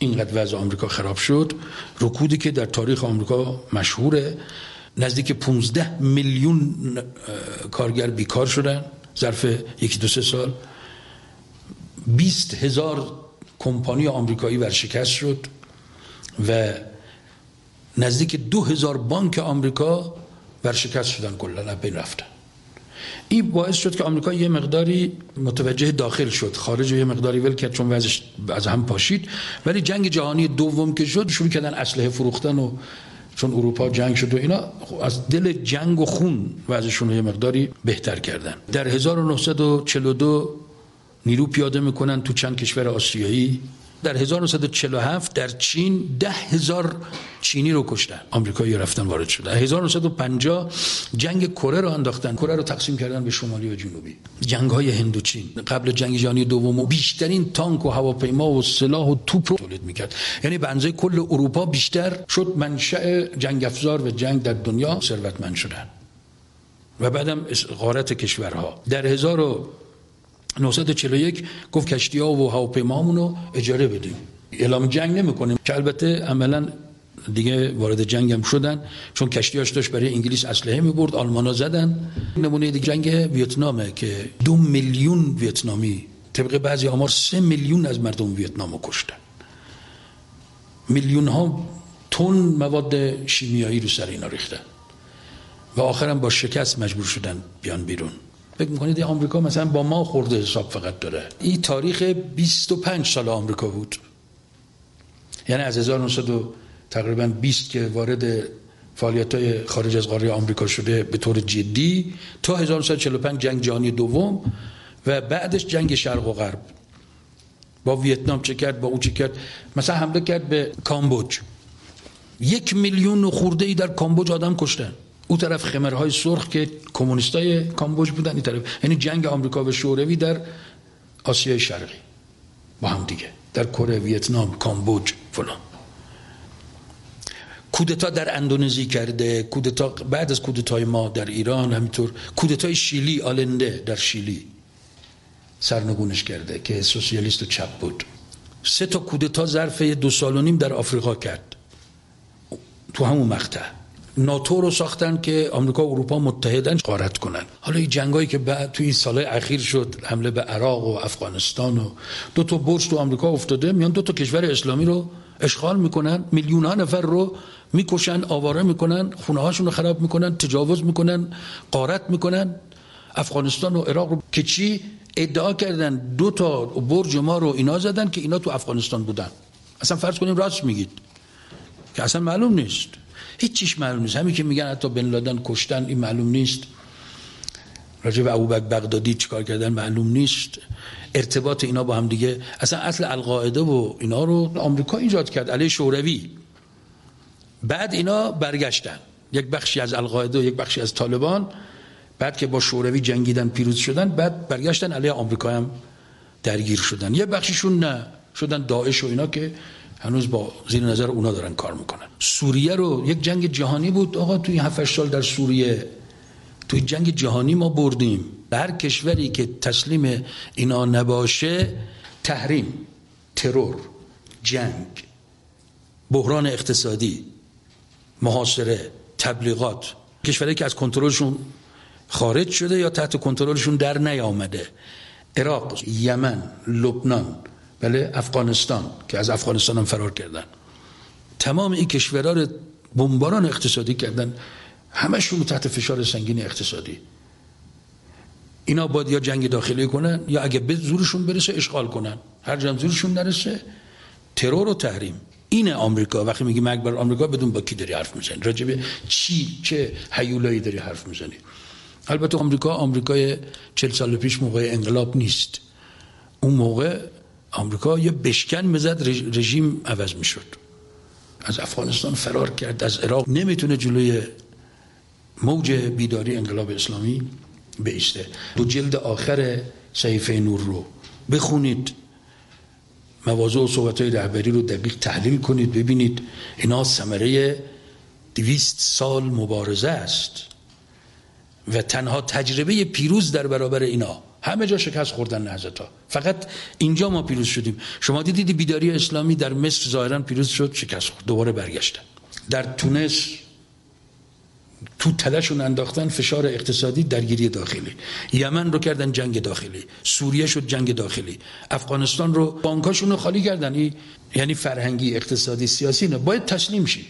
اینقدر وضع آمریکا خراب شد. رکودی که در تاریخ آمریکا مشهوره نزدیک 15 میلیون کارگر بیکار شدن ظرف یکی دو سه سال. 20 هزار کمپانی آمریکایی ورشکست شد و نزدیک دو هزار بانک آمریکا ورشکست شدن کلا بین رفتن. این باعث شد که آمریکا یه مقداری متوجه داخل شد خارج یه مقداری ول کرد چون وضعش از هم پاشید. ولی جنگ جهانی دوم که شد شروع کردن اسلحه فروختن و چون اروپا جنگ شد و اینا از دل جنگ و خون وضعشون یه مقداری بهتر کردن. در 1942 نیرو پیاده می‌کنن تو چند کشور آسیایی. در 1947 در چین ده هزار چینی رو کشتن. آمریکایی رفتن وارد شدن 1950 جنگ کره رو انداختن. کره رو تقسیم کردن به شمالی و جنوبی. جنگ های هند چین. قبل جنگ جهانی دوم و بیشترین تانک و هواپیما و سلاح و توپ رو تولید می‌کرد. یعنی به اندازه کل اروپا بیشتر شد منشأ جنگ افزار و جنگ در دنیا ثروتمند شدن. و بعدم غارت کشورها. در 941 گفت کشتی ها و هواپیمامون رو اجاره بدیم. اعلام جنگ نمی‌کنیم. که البته عملا دیگه وارد جنگ هم شدن چون کشتیاش داشت برای انگلیس اسلحه می برد آلمانا زدن. نمونه دیگه جنگ ویتنامه که دو میلیون ویتنامی طبق بعضی آمار سه میلیون از مردم ویتنامو کشتن. میلیون ها تن مواد شیمیایی رو سر اینا ریختن. و آخرم با شکست مجبور شدن بیان بیرون. فکر می‌کنید آمریکا مثلا با ما خورده حساب فقط داره؟ این تاریخ 25 سال آمریکا بود. یعنی از 1900 تقریبا 20 که وارد فعالیت های خارج از قاره آمریکا شده به طور جدی تا 1945 جنگ جهانی دوم و بعدش جنگ شرق و غرب. با ویتنام چه کرد با او چه کرد؟ مثلا حمله کرد به کامبوج. یک میلیون خورده ای در کامبوج آدم کشتن. او طرف خمرهای سرخ که کمونیستای کامبوج بودن این طرف. یعنی جنگ آمریکا و شوروی در آسیای شرقی. با هم دیگه. در کره ویتنام کامبوج فلان. کودتا در اندونزی کرده کودتا بعد از کودتای ما در ایران همینطور. کودتای شیلی آلنده در شیلی. سرنگونش کرده که سوسیالیست و چپ بود. سه تا کودتا ظرف دو سال و نیم در آفریقا کرد. تو همون مقطع. ناتو رو ساختن که آمریکا و اروپا متحدن قارت کنن. حالا این جنگایی که بعد توی این سالهای اخیر شد حمله به عراق و افغانستان و دو تا برج تو آمریکا افتاده میان دو تا کشور اسلامی رو اشغال می‌کنن میلیون ها نفر رو می‌کشن آواره می‌کنن خونه هاشون رو خراب می‌کنن تجاوز می‌کنن قارت می‌کنن. افغانستان و عراق رو که چی؟ ادعا کردن. دو تا برج ما رو اینا زدن که اینا تو افغانستان بودن. اصلا فرض کنیم راست میگید. که اصلا معلوم نیست. هیچ چیش معلوم نیست. همین که میگن حتی بن لادن کشتن این معلوم نیست. راجع به ابوبکر بغدادی چیکار کردن معلوم نیست. ارتباط اینا با هم دیگه اصلا اصل القاعده و اینا رو آمریکا ایجاد کرد علیه شوروی. بعد اینا برگشتن. یک بخشی از القاعده و یک بخشی از طالبان. بعد که با شوروی جنگیدن پیروز شدن بعد برگشتن علیه آمریکا هم درگیر شدن. یه بخشیشون نه. شدن داعش و اینا که هنوز با زیر نظر اونا دارن کار می‌کنن. سوریه رو یک جنگ جهانی بود آقا توی 7 سال در سوریه. توی جنگ جهانی ما بردیم. هر کشوری که تسلیم اینا نباشه تحریم ترور جنگ بحران اقتصادی محاصره تبلیغات. کشوری که از کنترلشون خارج شده یا تحت کنترلشون در نیامده. عراق یمن لبنان. بله افغانستان که از افغانستان هم فرار کردن. تمام این کشورها رو بمباران اقتصادی کردن. همشون تحت فشار سنگین اقتصادی. اینا باید یا جنگ داخلی کنن یا اگه به زورشون برسه اشغال کنن. هر جمع زورشون نرسه ترور و تحریم. این آمریکا وقتی میگی مرگ بر آمریکا بدون با کی داری حرف می‌زنی؟ راجبه چی چه هیولایی داری حرف می‌زنی؟ البته آمریکا آمریکای 40 سال پیش موقع انقلاب نیست. اون موقع آمریکا یه بشکن می‌زد رژیم عوض می‌شد. از افغانستان فرار کرد از عراق. نمی‌تونه جلوی موج بیداری انقلاب اسلامی بیسته. دو جلد آخر صحیفه نور رو بخونید. مواضع و صحبت های رهبری رو دقیق تحلیل کنید ببینید اینا ثمره دویست سال مبارزه است و تنها تجربه پیروز در برابر اینا همه جا شکست خوردن نهزت ها فقط اینجا ما پیروز شدیم. شما دیدید بیداری اسلامی در مصر ظاهرا پیروز شد شکست خورد دوباره برگشتن. در تونس تو تلشون انداختن فشار اقتصادی درگیری داخلی. یمن رو کردن جنگ داخلی. سوریه شد جنگ داخلی. افغانستان رو بانکاشون رو خالی کردن. یعنی فرهنگی اقتصادی سیاسی نه باید تسلیم شی.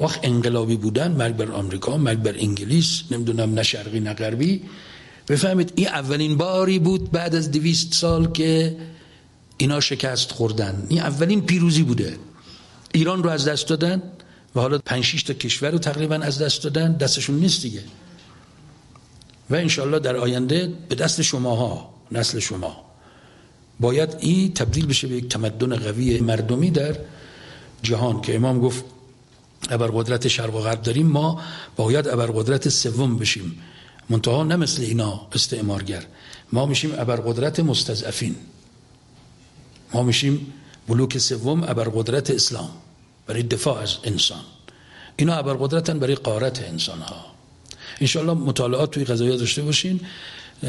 وقت انقلابی بودن مرگ بر آمریکا مرگ بر انگلیس نمی‌دونم نه شرقی نه غربی. بفهمید این اولین باری بود بعد از دویست سال که اینا شکست خوردن. این اولین پیروزی بوده. ایران رو از دست دادن و حالا 5 تا کشور رو تقریبا از دست دادن. دستشون نیست دیگه. و انشالله در آینده به دست شماها نسل شما. باید این تبدیل بشه به یک تمدن قوی مردمی در جهان که امام گفت قدرت شرق و غرب داریم ما باید قدرت سوم بشیم. منتها نه مثل اینا استعمارگر. ما میشیم قدرت مستضعفین. ما میشیم بلوک سوم قدرت اسلام برای دفاع از انسان. اینا ابرقدرتن برای قارت انسان ها انشالله مطالعات توی قضایی داشته باشین.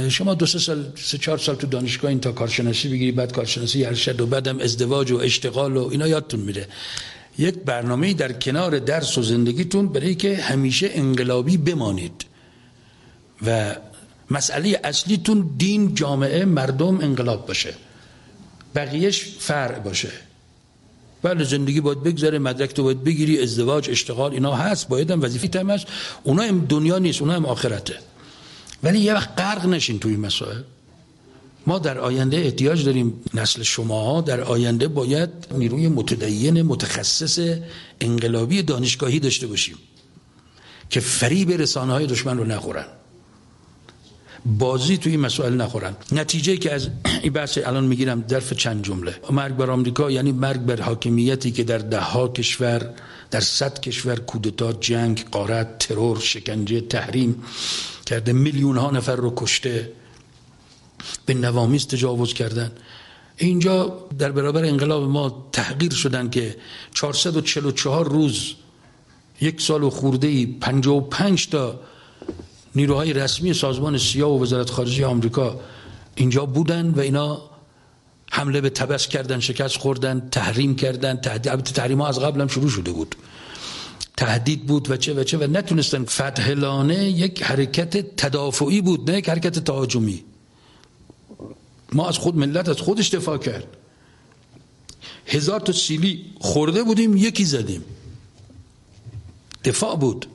شما دو سه سال سه چهار سال تو دانشگاه این تا کارشناسی بگیری بعد کارشناسی ارشد و بعدم ازدواج و اشتغال و اینا یادتون میره. یک برنامه در کنار درس و زندگیتون برای که همیشه انقلابی بمانید. و مسئله اصلیتون دین جامعه مردم انقلاب باشه. بقیهش فرع باشه. بله زندگی باید بگذره مدرک تو باید بگیری ازدواج اشتغال اینا هست باید هم وظیفه تم هست. اونا هم دنیا نیست اونا هم آخرته. ولی یه وقت غرق نشین توی مسائل. ما در آینده احتیاج داریم نسل شماها در آینده باید نیروی متدین متخصص انقلابی دانشگاهی داشته باشیم که فریب رسانه های دشمن رو نخورن. بازی توی این مسائل نخورن. نتیجه که از این بحث الان می‌گیرم ظرف چند جمله. مرگ بر آمریکا یعنی مرگ بر حاکمیتی که در ده ها کشور در صد کشور کودتا جنگ قارت ترور شکنجه تحریم کرده میلیون ها نفر رو کشته. به نوامیز تجاوز کردن. اینجا در برابر انقلاب ما تحقیر شدن که 444 روز یک سال و خورده ای 55 تا نیروهای رسمی سازمان سیا و وزارت خارجه آمریکا اینجا بودن و اینا حمله به تبس کردن شکست خوردن تحریم کردن تهدید تحریم ها از قبل هم شروع شده بود. تهدید بود و چه و چه و نتونستن فتحلانه یک حرکت تدافعی بود نه یک حرکت تهاجمی. ما از خود ملت از خودش دفاع کرد. هزار تا سیلی خورده بودیم یکی زدیم. دفاع بود.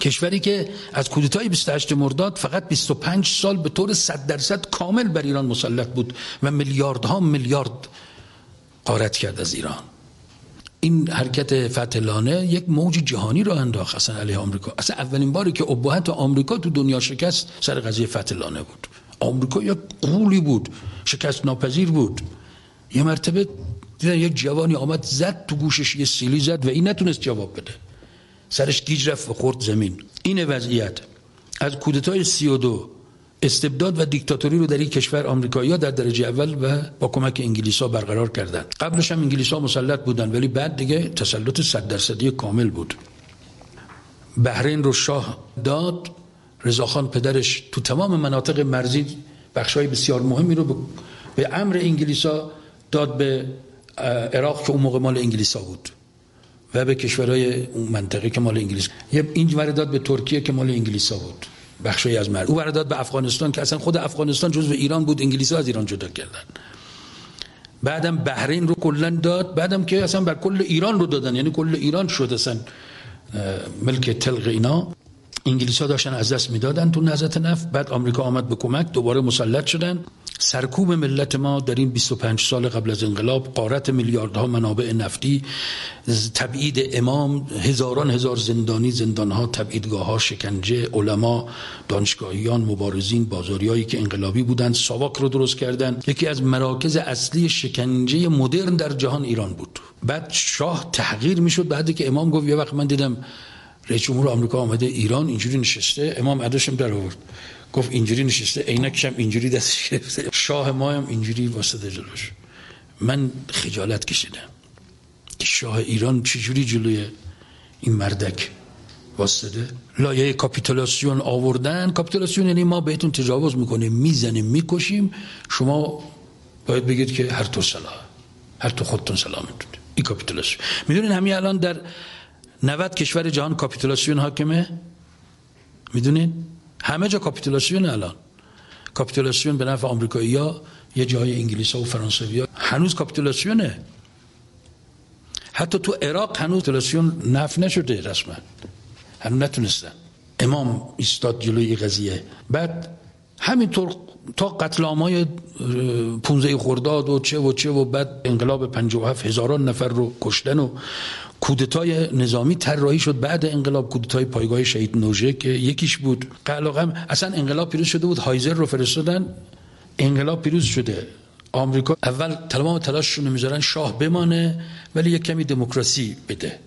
کشوری که از کودتای 28 مرداد فقط 25 سال به طور 100 درصد کامل بر ایران مسلط بود و میلیاردها میلیارد قارت کرد از ایران. این حرکت فتلانه یک موج جهانی رو انداخت اصلا علیه آمریکا. اصلا اولین باری که ابهت آمریکا تو دنیا شکست سر قضیه فتلانه بود. آمریکا یک قولی بود شکست ناپذیر بود. یه مرتبه دیدن یک جوانی آمد زد تو گوشش یه سیلی زد و این نتونست جواب بده. سرش گیج رفت و خورد زمین. این وضعیت از کودتای سی و دو استبداد و دیکتاتوری رو در این کشور آمریکایی‌ها در درجه اول و با کمک انگلیسا برقرار کردند. قبلش هم انگلیسا مسلط بودن ولی بعد دیگه تسلط 100 درصدی کامل بود. بحرین رو شاه داد. رضاخان پدرش تو تمام مناطق مرزی بخشای بسیار مهمی رو به امر انگلیسا داد به عراق که اون موقع مال انگلیسا بود و به کشورهای اون منطقه که مال انگلیس یه این داد به ترکیه که مال انگلیسا بود بخشی از مرز. او داد به افغانستان که اصلا خود افغانستان جزو ایران بود انگلیسی از ایران جدا کردن. بعدم بحرین رو کلا داد بعدم که اصلا بر کل ایران رو دادن یعنی کل ایران شد اصلا ملک تلق اینا. انگلیس ها داشتن از دست می‌دادن تو نهضت نفت. بعد آمریکا آمد به کمک دوباره مسلط شدن. سرکوب ملت ما در این 25 سال قبل از انقلاب قارت میلیاردها منابع نفتی تبعید امام هزاران هزار زندانی زندانها تبعیدگاه ها شکنجه علما دانشگاهیان مبارزین بازاریایی که انقلابی بودند ساواک رو درست کردن یکی از مراکز اصلی شکنجه مدرن در جهان ایران بود. بعد شاه تحقیر می‌شد. بعدی که امام گفت یه وقت من دیدم رئیس جمهور آمریکا آمده ایران اینجوری نشسته امام عدشم در آورد. گفت اینجوری نشسته عینکش هم اینجوری دستش گرفته. شاه ما هم اینجوری واسطه جلوش. من خجالت کشیدم که شاه ایران چجوری جلوی این مردک واسطه؟ لایه کاپیتولاسیون آوردن. کاپیتولاسیون یعنی ما بهتون تجاوز می‌کنیم می‌زنیم می‌کشیم. شما باید بگید که هر تو سلام هر تو خودتون سلامتون این کاپیتولاسیون. می‌دونین همین الان در 90 کشور جهان کاپیتولاسیون حاکمه؟ می‌دونین؟ همه جا کاپیتولاسیون الان. کاپیتولاسیون به نفع آمریکایی ها یه جای انگلیس ها و فرانسوی ها. هنوز کاپیتولاسیونه حتی تو عراق هنوز کاپیتولاسیون لغو نشده رسما. هنوز نتونستن. امام ایستاد جلوی قضیه. بعد همینطور تا قتل های 15 خرداد و چه و چه و بعد انقلاب 57 هزاران نفر رو کشتن و کودتای نظامی طراحی شد بعد انقلاب کودتای پایگاه شهید نوژه که یکیش بود. قلاقم اصلا انقلاب پیروز شده بود هایزر رو فرستادن انقلاب پیروز شده. آمریکا اول تمام تلاششون می‌ذارن شاه بمانه ولی یک کمی دموکراسی بده.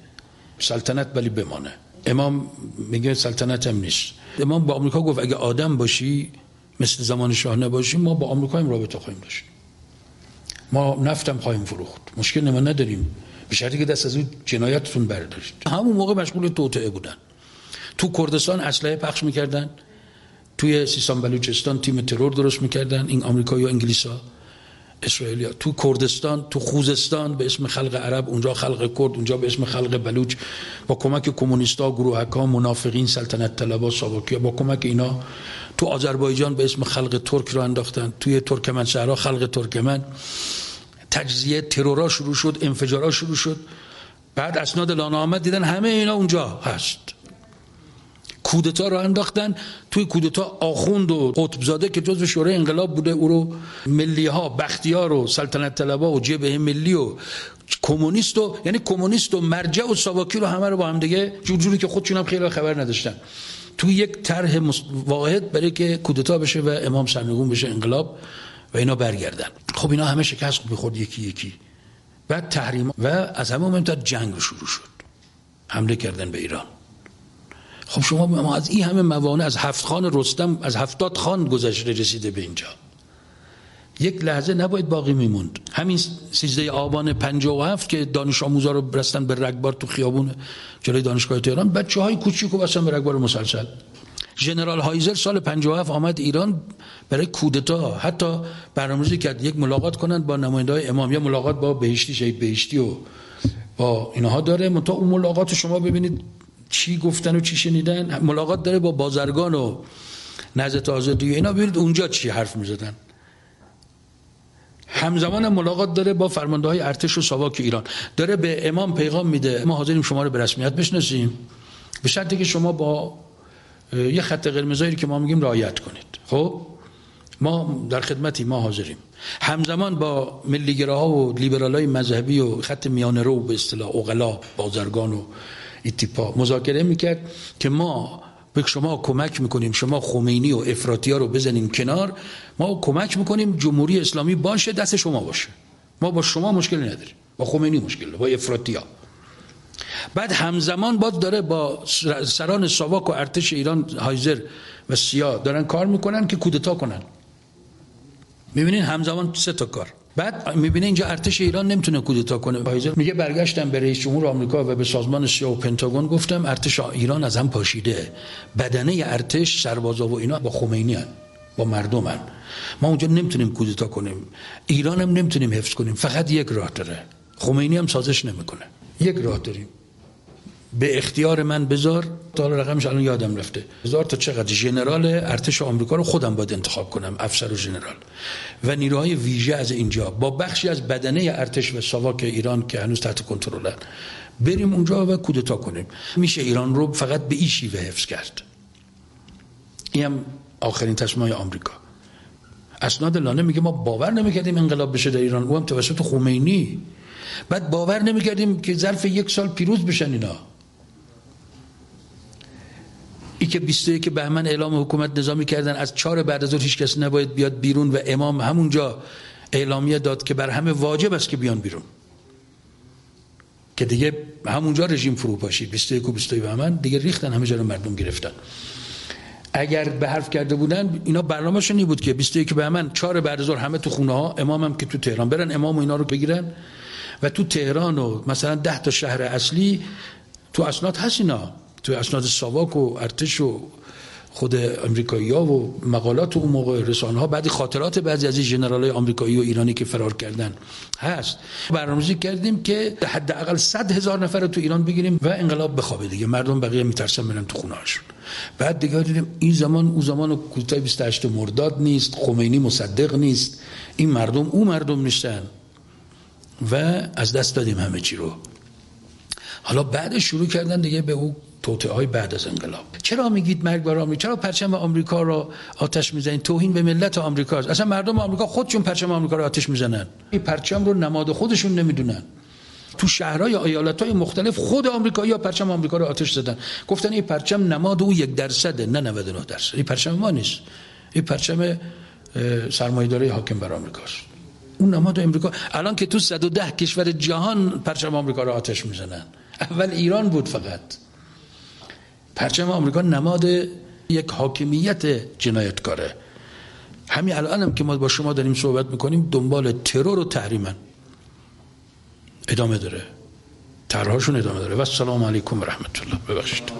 سلطنت ولی بمانه. امام میگه سلطنت هم نیست. امام با آمریکا گفت اگه آدم باشی مثل زمان شاه نباشیم ما با آمریکا هم رابطه خواهیم داشت. ما نفتم خواهیم فروخت. مشکل نما نداریم. به شرطی که دست از اون جنایتتون برداشت. همون موقع مشغول توطعه بودن. تو کردستان اسلحه پخش می‌کردن. توی سیستان بلوچستان تیم ترور درست می‌کردن. این آمریکا یا انگلیسا اسرائیلیا تو کردستان تو خوزستان به اسم خلق عرب اونجا خلق کرد اونجا به اسم خلق بلوچ. با کمک کمونیستا گروهک ها منافقین سلطنت طلبا ساواکیا با کمک اینا. تو آذربایجان به اسم خلق ترک رو انداختن. توی ترکمن شهرها خلق ترکمن. تجزیه ترورا شروع شد انفجارا شروع شد. بعد اسناد لانا آمد دیدن همه اینا اونجا هست. کودتا رو انداختن توی کودتا آخوند و قطبزاده که جزو شورای انقلاب بوده او رو ملی ها بختیار و سلطنت طلبا و جبهه ملی و کمونیست و یعنی کمونیست و مرجع و ساواکی رو همه رو با هم دیگه جوری که خودشون هم خیلی خبر نداشتن. توی یک طرح واحد برای که کودتا بشه و امام سرنگون بشه انقلاب و اینا برگردن. خب اینا همه شکست می‌خورد یکی یکی. بعد تحریم و از همه مهمتر جنگ شروع شد. حمله کردن به ایران. خب شما ما از این همه موانع از هفت خان رستم از هفتاد خان گذشته رسیده به اینجا. یک لحظه نباید باقی میموند. همین سیزده آبان هفت که دانش آموزا رو برستن به رگبار تو خیابون جلوی دانشگاه تهران بچه های کوچیک رو بستن به رگبار مسلسل. ژنرال هایزر سال 57 آمد ایران برای کودتا. حتی برنامه‌ریزی کرد یک ملاقات کنند با نماینده های امام. یا ملاقات با بهشتی شهید بهشتی و با اینها داره. منتها اون ملاقات شما ببینید چی گفتن و چی شنیدن. ملاقات داره با بازرگان و نزد آزادی اینا. ببینید اونجا چی حرف می‌زدن. همزمان ملاقات داره با فرمانده های ارتش و ساواک ایران. داره به امام پیغام میده. ما حاضریم شما رو به رسمیت بشناسیم. به شرطی که شما با یه خط قرمزایی که ما میگیم رعایت کنید. خب؟ ما در خدمتی ما حاضریم. همزمان با ملیگراها و لیبرال مذهبی و خط میانه رو به اصطلاح اغلا بازرگان و ایتیپا مذاکره می‌کرد که ما به شما کمک می‌کنیم شما خمینی و افراطی ها رو بزنیم کنار ما کمک می‌کنیم جمهوری اسلامی باشه دست شما باشه. ما با شما مشکل نداریم. با خمینی مشکل با افراطی ها بعد همزمان باز داره با سران ساواک و ارتش ایران هایزر و سیا دارن کار می‌کنن که کودتا کنن. می‌بینین همزمان سه تا کار. بعد می‌بینه اینجا ارتش ایران نمی‌تونه کودتا کنه. هایزر میگه برگشتم به رئیس جمهور آمریکا و به سازمان سیا و پنتاگون گفتم ارتش ایران از هم پاشیده. بدنه ارتش سربازا و اینا با خمینی هن. با مردم هن. ما اونجا نمی‌تونیم کودتا کنیم. ایران هم نمی‌تونیم حفظ کنیم. فقط یک راه داره. خمینی هم سازش نمی‌کنه. یک راه داریم. به اختیار من بذار تا رقمش الان یادم رفته. بذار تا چقدر ژنرال ارتش آمریکا رو خودم باید انتخاب کنم افسر و ژنرال و نیروهای ویژه از اینجا با بخشی از بدنه ارتش و ساواک ایران که هنوز تحت کنترلن بریم اونجا و کودتا کنیم. میشه ایران رو فقط به این شیوه حفظ کرد. این آخرین تصمیم آمریکا. اسناد لانه میگه ما باور نمی‌کردیم انقلاب بشه در ایران. او توسط خمینی. بعد باور نمی‌کردیم که ظرف یک سال پیروز بشن اینا. که 21 بهمن اعلام حکومت نظامی کردن از چهار بعد از هیچ کس نباید بیاد بیرون و امام همونجا اعلامیه داد که بر همه واجب است که بیان بیرون. که دیگه همونجا رژیم فرو پاشید 21 و 22 بهمن دیگه ریختن همه جا رو مردم گرفتن. اگر به حرف کرده بودن اینا برنامه‌شون بود که 21 بهمن چهار بعد از همه تو خونه ها امام هم که تو تهران برن امام و اینا رو بگیرن. و تو تهران و مثلا ده تا شهر اصلی تو اسناد هست اینا. تو اسناد ساواک و ارتش و خود امریکایی و مقالات اون موقع رسانه ها بعدی خاطرات بعضی از این های آمریکایی و ایرانی که فرار کردن هست. برنامه‌ریزی کردیم که حداقل 100 هزار نفر رو تو ایران بگیریم و انقلاب بخوابه دیگه. مردم بقیه میترسن برن تو هاشون بعد دیگه دیدیم این زمان او زمان کوتاه 28 مرداد نیست خمینی مصدق نیست. این مردم او مردم نیستن. و از دست دادیم همه چی رو. حالا بعد شروع کردن دیگه به او توطئه های بعد از انقلاب. چرا میگید مرگ بر آمریکا؟ چرا پرچم آمریکا رو آتش می‌زنید؟ توهین به ملت آمریکا اصلا مردم آمریکا خودشون پرچم آمریکا رو آتش می‌زنن. این پرچم رو نماد خودشون نمی‌دونن. تو شهرهای ایالت های مختلف خود آمریکایی ها پرچم آمریکا رو آتش زدن. گفتن این پرچم نماد او یک درصده نه 99 درصد. این پرچم ما نیست. این پرچم سرمایه‌داری حاکم بر آمریکاست اون نماد آمریکا الان که تو 110 کشور جهان پرچم آمریکا رو آتش می‌زنن. اول ایران بود فقط. پرچم آمریکا نماد یک حاکمیت جنایتکاره. همین الان هم که ما با شما داریم صحبت می‌کنیم دنبال ترور و تحریمن. ادامه داره. ترهاشون ادامه داره. و السلام علیکم و رحمت الله. ببخشید.